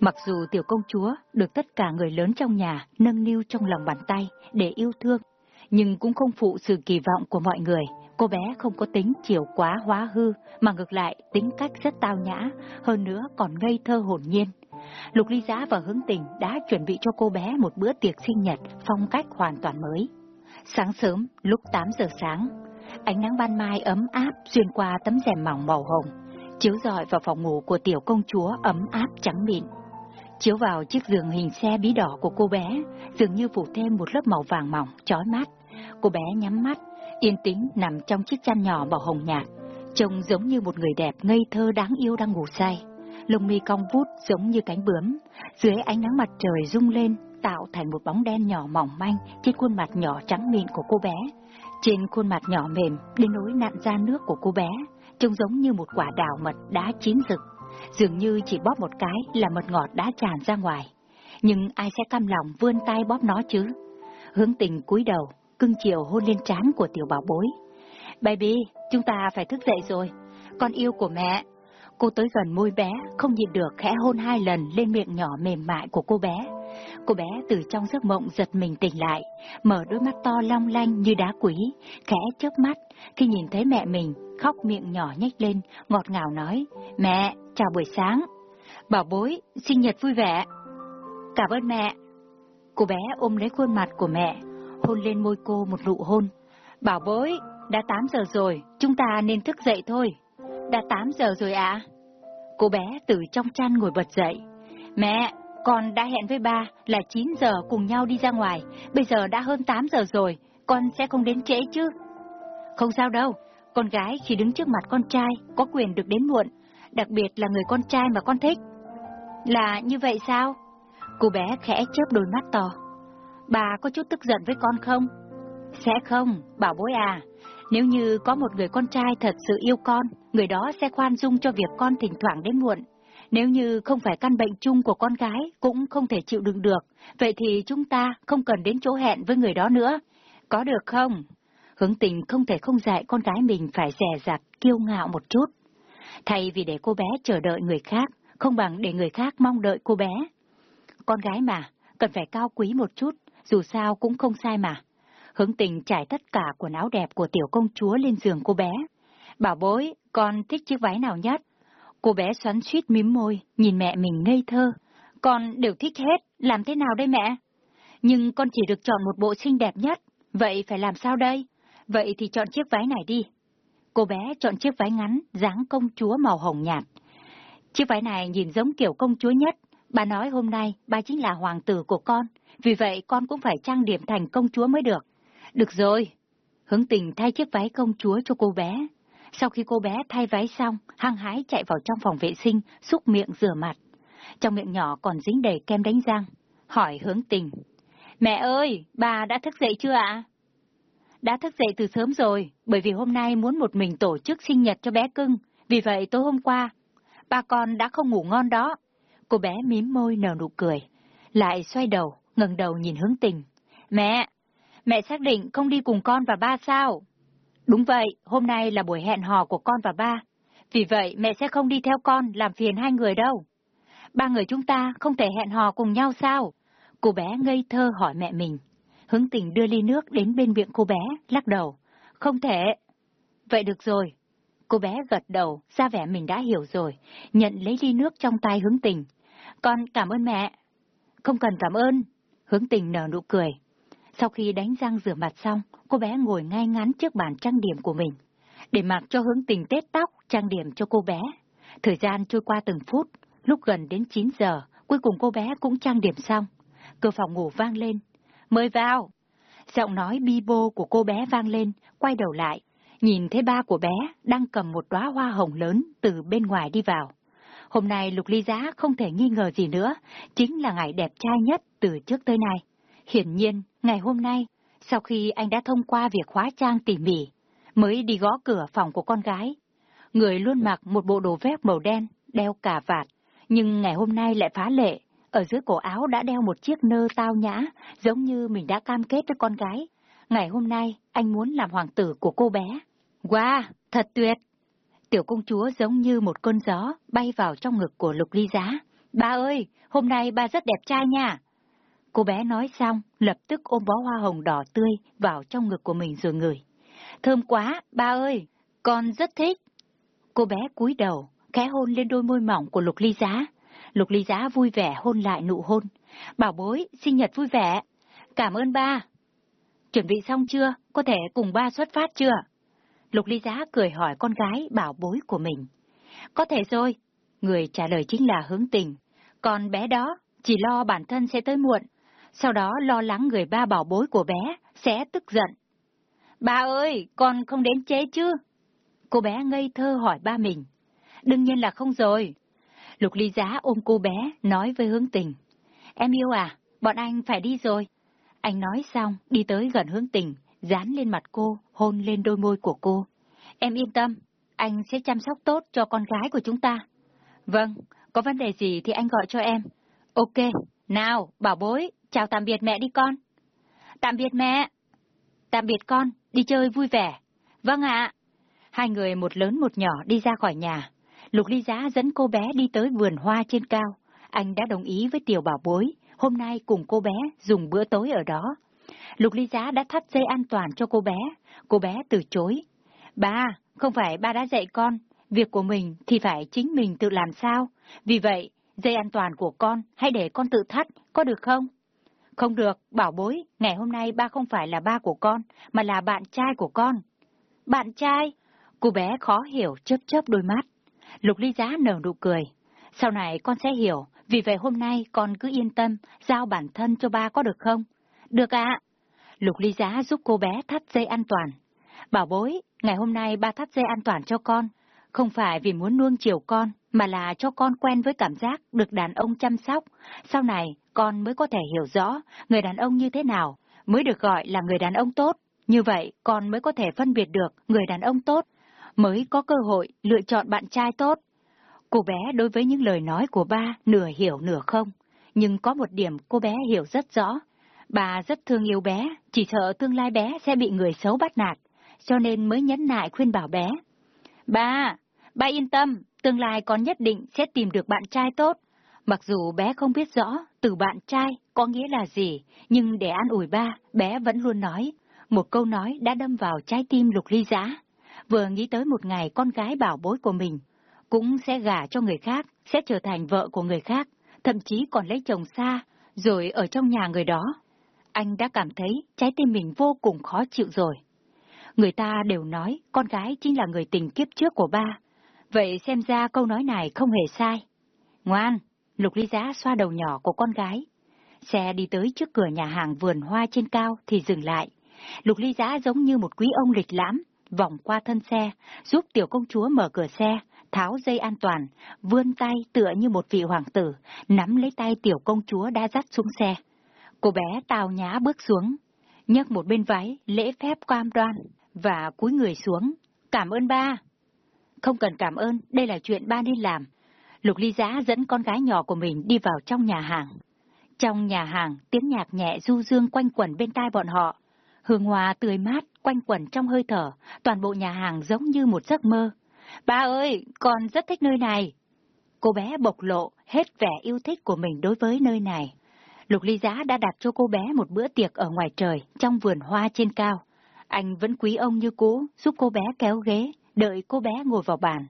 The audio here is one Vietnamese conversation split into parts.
Mặc dù tiểu công chúa được tất cả người lớn trong nhà nâng niu trong lòng bàn tay để yêu thương, nhưng cũng không phụ sự kỳ vọng của mọi người. Cô bé không có tính chiều quá hóa hư, mà ngược lại tính cách rất tao nhã, hơn nữa còn ngây thơ hồn nhiên. Lục ly giá và hướng tình đã chuẩn bị cho cô bé một bữa tiệc sinh nhật phong cách hoàn toàn mới. Sáng sớm, lúc 8 giờ sáng, ánh nắng ban mai ấm áp xuyên qua tấm rèm mỏng màu hồng, chiếu rọi vào phòng ngủ của tiểu công chúa ấm áp trắng mịn. Chiếu vào chiếc giường hình xe bí đỏ của cô bé, dường như phủ thêm một lớp màu vàng mỏng, chói mắt. Cô bé nhắm mắt, yên tĩnh nằm trong chiếc chăn nhỏ màu hồng nhạt, trông giống như một người đẹp ngây thơ đáng yêu đang ngủ say. Lông mi cong vút giống như cánh bướm, dưới ánh nắng mặt trời rung lên, tạo thành một bóng đen nhỏ mỏng manh trên khuôn mặt nhỏ trắng mịn của cô bé. Trên khuôn mặt nhỏ mềm, đến nỗi nặn ra nước của cô bé, trông giống như một quả đào mật đã chín rực. Dường như chỉ bóp một cái là mật ngọt đã tràn ra ngoài. Nhưng ai sẽ cam lòng vươn tay bóp nó chứ? Hướng tình cúi đầu, cưng chiều hôn lên trán của tiểu bảo bối. Baby, chúng ta phải thức dậy rồi. Con yêu của mẹ. Cô tới gần môi bé, không nhịn được khẽ hôn hai lần lên miệng nhỏ mềm mại của cô bé. Cô bé từ trong giấc mộng giật mình tỉnh lại, mở đôi mắt to long lanh như đá quý, khẽ chớp mắt khi nhìn thấy mẹ mình, khóc miệng nhỏ nhếch lên, ngọt ngào nói, Mẹ, chào buổi sáng. Bảo bối, sinh nhật vui vẻ. Cảm ơn mẹ. Cô bé ôm lấy khuôn mặt của mẹ, hôn lên môi cô một nụ hôn. Bảo bối, đã 8 giờ rồi, chúng ta nên thức dậy thôi. Đã 8 giờ rồi ạ. À? Cô bé từ trong chăn ngồi bật dậy. Mẹ, con đã hẹn với ba là 9 giờ cùng nhau đi ra ngoài, bây giờ đã hơn 8 giờ rồi, con sẽ không đến trễ chứ? Không sao đâu, con gái khi đứng trước mặt con trai có quyền được đến muộn, đặc biệt là người con trai mà con thích. Là như vậy sao? Cô bé khẽ chớp đôi mắt to. Bà có chút tức giận với con không? Sẽ không, bảo bối à. Nếu như có một người con trai thật sự yêu con, người đó sẽ khoan dung cho việc con thỉnh thoảng đến muộn. Nếu như không phải căn bệnh chung của con gái cũng không thể chịu đựng được, vậy thì chúng ta không cần đến chỗ hẹn với người đó nữa. Có được không? Hướng tình không thể không dạy con gái mình phải rè rặt, kiêu ngạo một chút. Thay vì để cô bé chờ đợi người khác, không bằng để người khác mong đợi cô bé. Con gái mà, cần phải cao quý một chút, dù sao cũng không sai mà. Hướng tình trải tất cả quần áo đẹp của tiểu công chúa lên giường cô bé. Bảo bối, con thích chiếc váy nào nhất? Cô bé xoắn suýt mím môi, nhìn mẹ mình ngây thơ. Con đều thích hết, làm thế nào đây mẹ? Nhưng con chỉ được chọn một bộ xinh đẹp nhất, vậy phải làm sao đây? Vậy thì chọn chiếc váy này đi. Cô bé chọn chiếc váy ngắn, dáng công chúa màu hồng nhạt. Chiếc váy này nhìn giống kiểu công chúa nhất. Bà nói hôm nay bà chính là hoàng tử của con, vì vậy con cũng phải trang điểm thành công chúa mới được. Được rồi. Hướng tình thay chiếc váy công chúa cho cô bé. Sau khi cô bé thay váy xong, hăng hái chạy vào trong phòng vệ sinh, xúc miệng rửa mặt. Trong miệng nhỏ còn dính đầy kem đánh răng. Hỏi hướng tình. Mẹ ơi, bà đã thức dậy chưa ạ? Đã thức dậy từ sớm rồi, bởi vì hôm nay muốn một mình tổ chức sinh nhật cho bé cưng. Vì vậy tối hôm qua, ba con đã không ngủ ngon đó. Cô bé mím môi nở nụ cười. Lại xoay đầu, ngẩng đầu nhìn hướng tình. Mẹ, mẹ xác định không đi cùng con và ba sao? Đúng vậy, hôm nay là buổi hẹn hò của con và ba. Vì vậy mẹ sẽ không đi theo con làm phiền hai người đâu. Ba người chúng ta không thể hẹn hò cùng nhau sao? Cô bé ngây thơ hỏi mẹ mình. Hướng tình đưa ly nước đến bên miệng cô bé, lắc đầu. Không thể. Vậy được rồi. Cô bé gật đầu, ra vẻ mình đã hiểu rồi, nhận lấy ly nước trong tay hướng tình. Con cảm ơn mẹ. Không cần cảm ơn. Hướng tình nở nụ cười. Sau khi đánh răng rửa mặt xong, cô bé ngồi ngay ngắn trước bàn trang điểm của mình. Để mặc cho hướng tình tết tóc, trang điểm cho cô bé. Thời gian trôi qua từng phút, lúc gần đến 9 giờ, cuối cùng cô bé cũng trang điểm xong. Cửa phòng ngủ vang lên. Mời vào! Giọng nói bi bô của cô bé vang lên, quay đầu lại, nhìn thấy ba của bé đang cầm một đóa hoa hồng lớn từ bên ngoài đi vào. Hôm nay Lục Ly Giá không thể nghi ngờ gì nữa, chính là ngày đẹp trai nhất từ trước tới nay. Hiển nhiên, ngày hôm nay, sau khi anh đã thông qua việc hóa trang tỉ mỉ, mới đi gõ cửa phòng của con gái. Người luôn mặc một bộ đồ vest màu đen, đeo cà vạt, nhưng ngày hôm nay lại phá lệ, ở dưới cổ áo đã đeo một chiếc nơ tao nhã, giống như mình đã cam kết với con gái. Ngày hôm nay, anh muốn làm hoàng tử của cô bé. Wow, thật tuyệt! Tiểu công chúa giống như một cơn gió bay vào trong ngực của lục ly giá, Ba ơi, hôm nay ba rất đẹp trai nha. Cô bé nói xong, lập tức ôm bó hoa hồng đỏ tươi vào trong ngực của mình rồi ngửi. Thơm quá, ba ơi, con rất thích. Cô bé cúi đầu, khẽ hôn lên đôi môi mỏng của Lục Ly Giá. Lục Ly Giá vui vẻ hôn lại nụ hôn. Bảo bối, sinh nhật vui vẻ. Cảm ơn ba. Chuẩn bị xong chưa? Có thể cùng ba xuất phát chưa? Lục Ly Giá cười hỏi con gái bảo bối của mình. Có thể rồi. Người trả lời chính là hướng tình. Còn bé đó, chỉ lo bản thân sẽ tới muộn. Sau đó lo lắng người ba bảo bối của bé sẽ tức giận. Ba ơi, con không đến chế chứ? Cô bé ngây thơ hỏi ba mình. Đương nhiên là không rồi. Lục ly giá ôm cô bé, nói với hướng tình. Em yêu à, bọn anh phải đi rồi. Anh nói xong, đi tới gần hướng tình, dán lên mặt cô, hôn lên đôi môi của cô. Em yên tâm, anh sẽ chăm sóc tốt cho con gái của chúng ta. Vâng, có vấn đề gì thì anh gọi cho em. Ok, nào, bảo bối, chào tạm biệt mẹ đi con. Tạm biệt mẹ. Tạm biệt con, đi chơi vui vẻ. Vâng ạ. Hai người một lớn một nhỏ đi ra khỏi nhà. Lục ly giá dẫn cô bé đi tới vườn hoa trên cao. Anh đã đồng ý với tiểu bảo bối, hôm nay cùng cô bé dùng bữa tối ở đó. Lục ly giá đã thắt dây an toàn cho cô bé. Cô bé từ chối. Ba, không phải ba đã dạy con, việc của mình thì phải chính mình tự làm sao. Vì vậy, dây an toàn của con hãy để con tự thắt, có được không? Không được, bảo bối, ngày hôm nay ba không phải là ba của con, mà là bạn trai của con. Bạn trai? Cô bé khó hiểu chớp chớp đôi mắt. Lục ly giá nở nụ cười. Sau này con sẽ hiểu, vì vậy hôm nay con cứ yên tâm, giao bản thân cho ba có được không? Được ạ. Lục ly giá giúp cô bé thắt dây an toàn. Bảo bối, ngày hôm nay ba thắt dây an toàn cho con. Không phải vì muốn nuông chiều con, mà là cho con quen với cảm giác được đàn ông chăm sóc. Sau này, con mới có thể hiểu rõ người đàn ông như thế nào, mới được gọi là người đàn ông tốt. Như vậy, con mới có thể phân biệt được người đàn ông tốt, mới có cơ hội lựa chọn bạn trai tốt. Cô bé đối với những lời nói của ba nửa hiểu nửa không, nhưng có một điểm cô bé hiểu rất rõ. Bà rất thương yêu bé, chỉ sợ tương lai bé sẽ bị người xấu bắt nạt, cho nên mới nhấn nại khuyên bảo bé. Ba, ba yên tâm, tương lai con nhất định sẽ tìm được bạn trai tốt. Mặc dù bé không biết rõ từ bạn trai có nghĩa là gì, nhưng để an ủi ba, bé vẫn luôn nói. Một câu nói đã đâm vào trái tim lục ly giá. Vừa nghĩ tới một ngày con gái bảo bối của mình, cũng sẽ gả cho người khác, sẽ trở thành vợ của người khác, thậm chí còn lấy chồng xa, rồi ở trong nhà người đó. Anh đã cảm thấy trái tim mình vô cùng khó chịu rồi. Người ta đều nói con gái chính là người tình kiếp trước của ba. Vậy xem ra câu nói này không hề sai. Ngoan, Lục Ly Giá xoa đầu nhỏ của con gái. Xe đi tới trước cửa nhà hàng vườn hoa trên cao thì dừng lại. Lục Ly Giá giống như một quý ông lịch lãm, vòng qua thân xe, giúp tiểu công chúa mở cửa xe, tháo dây an toàn, vươn tay tựa như một vị hoàng tử, nắm lấy tay tiểu công chúa đã dắt xuống xe. Cô bé tào nhã bước xuống, nhấc một bên váy, lễ phép cam đoan, và cúi người xuống. Cảm ơn ba. Không cần cảm ơn, đây là chuyện ba nên làm. Lục ly giã dẫn con gái nhỏ của mình đi vào trong nhà hàng. Trong nhà hàng, tiếng nhạc nhẹ du dương quanh quẩn bên tai bọn họ. Hương hoa tươi mát, quanh quẩn trong hơi thở, toàn bộ nhà hàng giống như một giấc mơ. Ba ơi, con rất thích nơi này. Cô bé bộc lộ hết vẻ yêu thích của mình đối với nơi này. Lục ly giá đã đặt cho cô bé một bữa tiệc ở ngoài trời, trong vườn hoa trên cao. Anh vẫn quý ông như cũ, giúp cô bé kéo ghế, đợi cô bé ngồi vào bàn.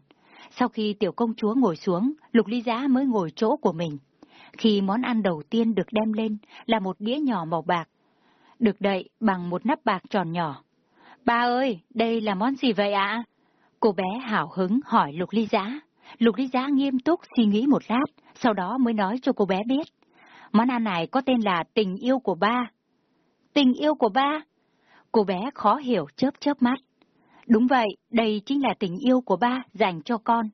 Sau khi tiểu công chúa ngồi xuống, lục ly giá mới ngồi chỗ của mình. Khi món ăn đầu tiên được đem lên là một đĩa nhỏ màu bạc, được đậy bằng một nắp bạc tròn nhỏ. Ba ơi, đây là món gì vậy ạ? Cô bé hào hứng hỏi lục ly giá. Lục ly giá nghiêm túc suy nghĩ một lát, sau đó mới nói cho cô bé biết. Món ăn này có tên là tình yêu của ba. Tình yêu của ba? Cô bé khó hiểu chớp chớp mắt. Đúng vậy, đây chính là tình yêu của ba dành cho con.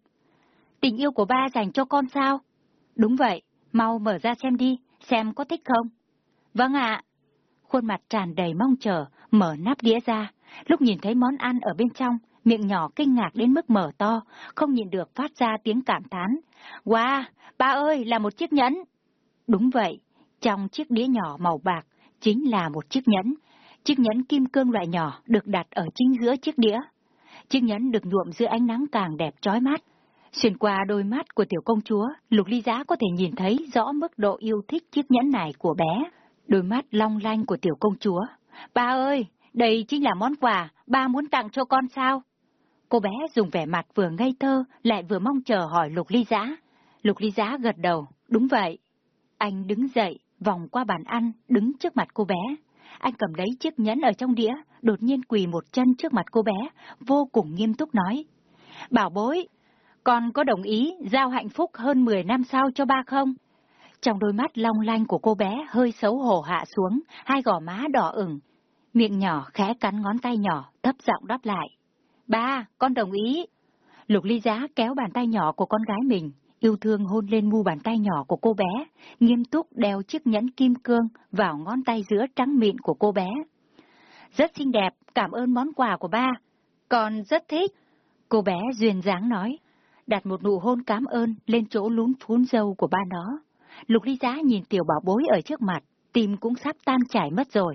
Tình yêu của ba dành cho con sao? Đúng vậy, mau mở ra xem đi, xem có thích không? Vâng ạ. Khuôn mặt tràn đầy mong chờ, mở nắp đĩa ra. Lúc nhìn thấy món ăn ở bên trong, miệng nhỏ kinh ngạc đến mức mở to, không nhìn được phát ra tiếng cảm thán. Wow, ba ơi, là một chiếc nhẫn. Đúng vậy, trong chiếc đĩa nhỏ màu bạc, chính là một chiếc nhẫn. Chiếc nhẫn kim cương loại nhỏ được đặt ở chính giữa chiếc đĩa. Chiếc nhẫn được nhuộm dưới ánh nắng càng đẹp chói mắt. Xuyên qua đôi mắt của tiểu công chúa, Lục Ly Giá có thể nhìn thấy rõ mức độ yêu thích chiếc nhẫn này của bé. Đôi mắt long lanh của tiểu công chúa. Ba ơi, đây chính là món quà, ba muốn tặng cho con sao? Cô bé dùng vẻ mặt vừa ngây thơ, lại vừa mong chờ hỏi Lục Ly Giá. Lục Ly Giá gật đầu, đúng vậy. Anh đứng dậy, vòng qua bàn ăn, đứng trước mặt cô bé. Anh cầm lấy chiếc nhẫn ở trong đĩa, đột nhiên quỳ một chân trước mặt cô bé, vô cùng nghiêm túc nói. Bảo bối, con có đồng ý giao hạnh phúc hơn 10 năm sau cho ba không? Trong đôi mắt long lanh của cô bé hơi xấu hổ hạ xuống, hai gò má đỏ ửng. Miệng nhỏ khẽ cắn ngón tay nhỏ, thấp giọng đáp lại. Ba, con đồng ý. Lục ly giá kéo bàn tay nhỏ của con gái mình, yêu thương hôn lên mu bàn tay nhỏ của cô bé, nghiêm túc đeo chiếc nhẫn kim cương vào ngón tay giữa trắng mịn của cô bé. Rất xinh đẹp, cảm ơn món quà của ba. Con rất thích. Cô bé duyên dáng nói, đặt một nụ hôn cảm ơn lên chỗ lún phún dâu của ba nó. Lục ly giá nhìn tiểu bảo bối ở trước mặt, tim cũng sắp tan chảy mất rồi.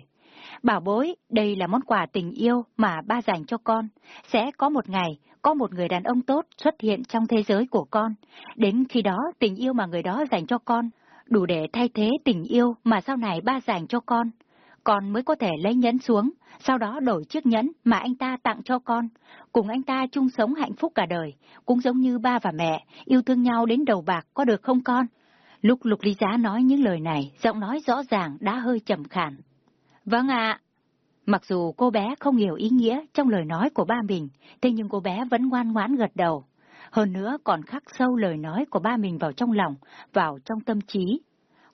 Bảo bối, đây là món quà tình yêu mà ba dành cho con. Sẽ có một ngày, có một người đàn ông tốt xuất hiện trong thế giới của con. Đến khi đó, tình yêu mà người đó dành cho con, đủ để thay thế tình yêu mà sau này ba dành cho con. Con mới có thể lấy nhẫn xuống, sau đó đổi chiếc nhẫn mà anh ta tặng cho con. Cùng anh ta chung sống hạnh phúc cả đời, cũng giống như ba và mẹ, yêu thương nhau đến đầu bạc, có được không con? Lúc Lục Lý Giá nói những lời này, giọng nói rõ ràng đã hơi trầm khàn. Vâng ạ. Mặc dù cô bé không hiểu ý nghĩa trong lời nói của ba mình, thế nhưng cô bé vẫn ngoan ngoãn gật đầu. Hơn nữa còn khắc sâu lời nói của ba mình vào trong lòng, vào trong tâm trí.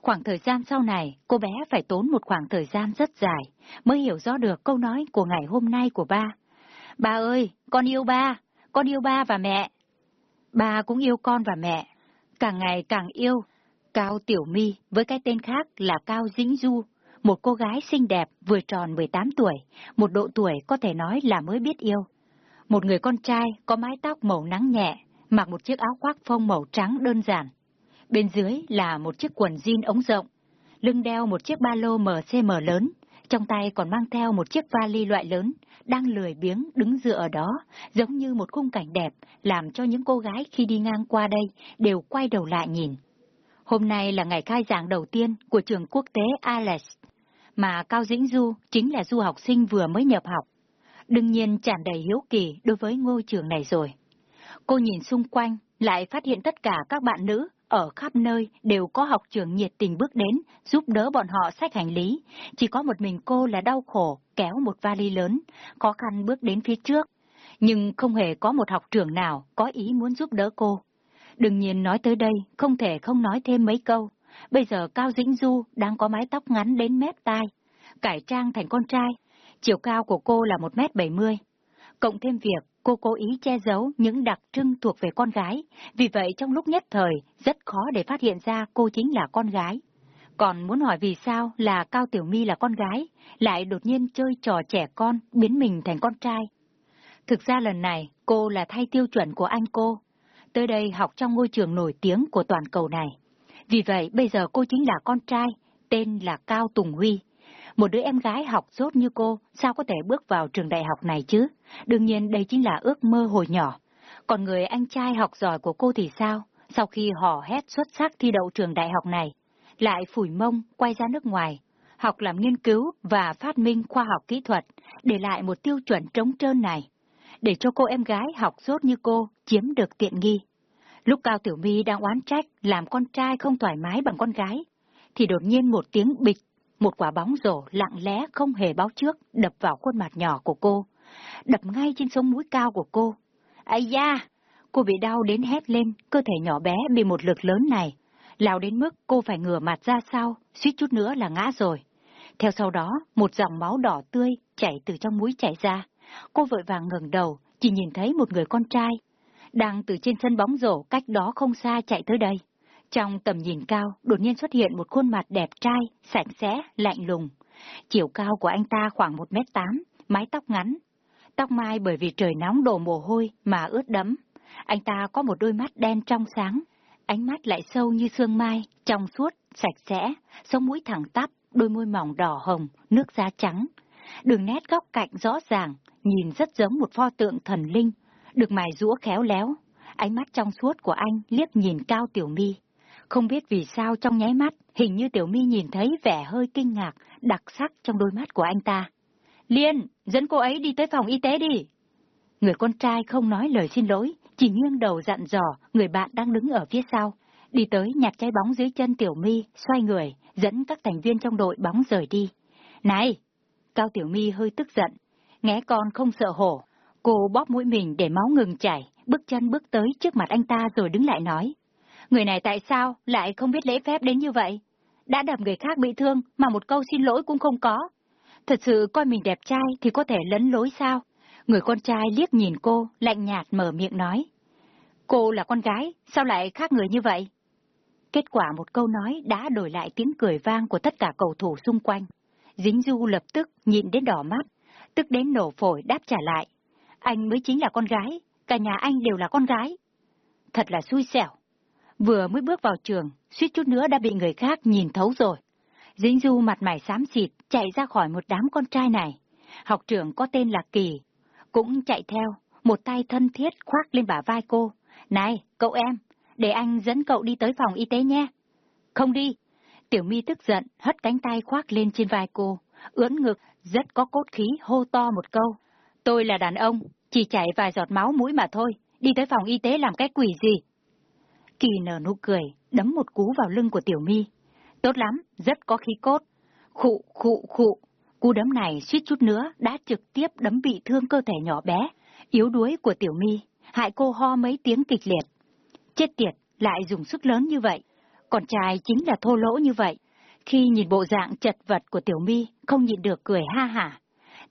Khoảng thời gian sau này, cô bé phải tốn một khoảng thời gian rất dài, mới hiểu rõ được câu nói của ngày hôm nay của ba. Ba ơi, con yêu ba, con yêu ba và mẹ. Ba cũng yêu con và mẹ, càng ngày càng yêu. Cao Tiểu My với cái tên khác là Cao Dĩnh Du một cô gái xinh đẹp vừa tròn 18 tuổi, một độ tuổi có thể nói là mới biết yêu. Một người con trai có mái tóc màu nắng nhẹ, mặc một chiếc áo khoác phông màu trắng đơn giản. Bên dưới là một chiếc quần jean ống rộng, lưng đeo một chiếc ba lô MCM lớn, trong tay còn mang theo một chiếc vali loại lớn, đang lười biếng đứng dựa ở đó, giống như một khung cảnh đẹp, làm cho những cô gái khi đi ngang qua đây đều quay đầu lại nhìn. Hôm nay là ngày khai giảng đầu tiên của trường quốc tế Alex mà Cao Dĩnh Du chính là du học sinh vừa mới nhập học. Đương nhiên tràn đầy hiếu kỳ đối với ngôi trường này rồi. Cô nhìn xung quanh, lại phát hiện tất cả các bạn nữ ở khắp nơi đều có học trường nhiệt tình bước đến, giúp đỡ bọn họ xách hành lý. Chỉ có một mình cô là đau khổ, kéo một vali lớn, khó khăn bước đến phía trước. Nhưng không hề có một học trưởng nào có ý muốn giúp đỡ cô. Đương nhiên nói tới đây, không thể không nói thêm mấy câu. Bây giờ Cao Dĩnh Du đang có mái tóc ngắn đến mép tai, cải trang thành con trai. Chiều cao của cô là 1m70. Cộng thêm việc cô cố ý che giấu những đặc trưng thuộc về con gái, vì vậy trong lúc nhất thời rất khó để phát hiện ra cô chính là con gái. Còn muốn hỏi vì sao là Cao Tiểu My là con gái, lại đột nhiên chơi trò trẻ con, biến mình thành con trai. Thực ra lần này, cô là thay tiêu chuẩn của anh cô. Tới đây học trong ngôi trường nổi tiếng của toàn cầu này. Vì vậy bây giờ cô chính là con trai, tên là Cao Tùng Huy. Một đứa em gái học dốt như cô, sao có thể bước vào trường đại học này chứ? Đương nhiên đây chính là ước mơ hồi nhỏ. Còn người anh trai học giỏi của cô thì sao? Sau khi họ hét xuất sắc thi đậu trường đại học này, lại phủi mông quay ra nước ngoài, học làm nghiên cứu và phát minh khoa học kỹ thuật, để lại một tiêu chuẩn trống trơn này, để cho cô em gái học dốt như cô chiếm được tiện nghi. Lúc Cao Tiểu My đang oán trách làm con trai không thoải mái bằng con gái, thì đột nhiên một tiếng bịch, một quả bóng rổ lặng lẽ không hề báo trước đập vào khuôn mặt nhỏ của cô, đập ngay trên sống mũi cao của cô. Ây da! Cô bị đau đến hét lên, cơ thể nhỏ bé bị một lực lớn này, lao đến mức cô phải ngửa mặt ra sau, suýt chút nữa là ngã rồi. Theo sau đó, một dòng máu đỏ tươi chảy từ trong mũi chảy ra. Cô vội vàng ngẩng đầu, chỉ nhìn thấy một người con trai đang từ trên sân bóng rổ cách đó không xa chạy tới đây. Trong tầm nhìn cao, đột nhiên xuất hiện một khuôn mặt đẹp trai, sạch sẽ, lạnh lùng. Chiều cao của anh ta khoảng 1m8, mái tóc ngắn. Tóc mai bởi vì trời nóng đổ mồ hôi mà ướt đẫm. Anh ta có một đôi mắt đen trong sáng, ánh mắt lại sâu như sương mai, trong suốt, sạch sẽ, sống mũi thẳng tắp, đôi môi mỏng đỏ hồng, nước da trắng. Đường nét góc cạnh rõ ràng, nhìn rất giống một pho tượng thần linh được mài rũa khéo léo. Ánh mắt trong suốt của anh liếc nhìn Cao Tiểu My. Không biết vì sao trong nháy mắt, hình như Tiểu My nhìn thấy vẻ hơi kinh ngạc, đặc sắc trong đôi mắt của anh ta. Liên, dẫn cô ấy đi tới phòng y tế đi. Người con trai không nói lời xin lỗi, chỉ nghiêng đầu dặn dò người bạn đang đứng ở phía sau. Đi tới nhặt trái bóng dưới chân Tiểu My, xoay người, dẫn các thành viên trong đội bóng rời đi. Này! Cao Tiểu My hơi tức giận. Nghe con không sợ hổ. Cô bóp mũi mình để máu ngừng chảy, bước chân bước tới trước mặt anh ta rồi đứng lại nói. Người này tại sao lại không biết lễ phép đến như vậy? Đã đập người khác bị thương mà một câu xin lỗi cũng không có. Thật sự coi mình đẹp trai thì có thể lấn lối sao? Người con trai liếc nhìn cô, lạnh nhạt mở miệng nói. Cô là con gái, sao lại khác người như vậy? Kết quả một câu nói đã đổi lại tiếng cười vang của tất cả cầu thủ xung quanh. Dính Du lập tức nhìn đến đỏ mắt, tức đến nổ phổi đáp trả lại. Anh mới chính là con gái, cả nhà anh đều là con gái. Thật là xui xẻo. Vừa mới bước vào trường, suýt chút nữa đã bị người khác nhìn thấu rồi. Dính Du mặt mày xám xịt, chạy ra khỏi một đám con trai này. Học trưởng có tên là Kỳ, cũng chạy theo, một tay thân thiết khoác lên bả vai cô. Này, cậu em, để anh dẫn cậu đi tới phòng y tế nhé. Không đi. Tiểu My tức giận, hất cánh tay khoác lên trên vai cô, ưỡn ngực, rất có cốt khí hô to một câu. Tôi là đàn ông, chỉ chảy vài giọt máu mũi mà thôi, đi tới phòng y tế làm cái quỷ gì? Kỳ nở nụ cười, đấm một cú vào lưng của Tiểu My. Tốt lắm, rất có khí cốt. Khụ, khụ, khụ. Cú đấm này suýt chút nữa đã trực tiếp đấm bị thương cơ thể nhỏ bé, yếu đuối của Tiểu My, hại cô ho mấy tiếng kịch liệt. Chết tiệt, lại dùng sức lớn như vậy. Còn trai chính là thô lỗ như vậy. Khi nhìn bộ dạng chật vật của Tiểu My, không nhịn được cười ha hả.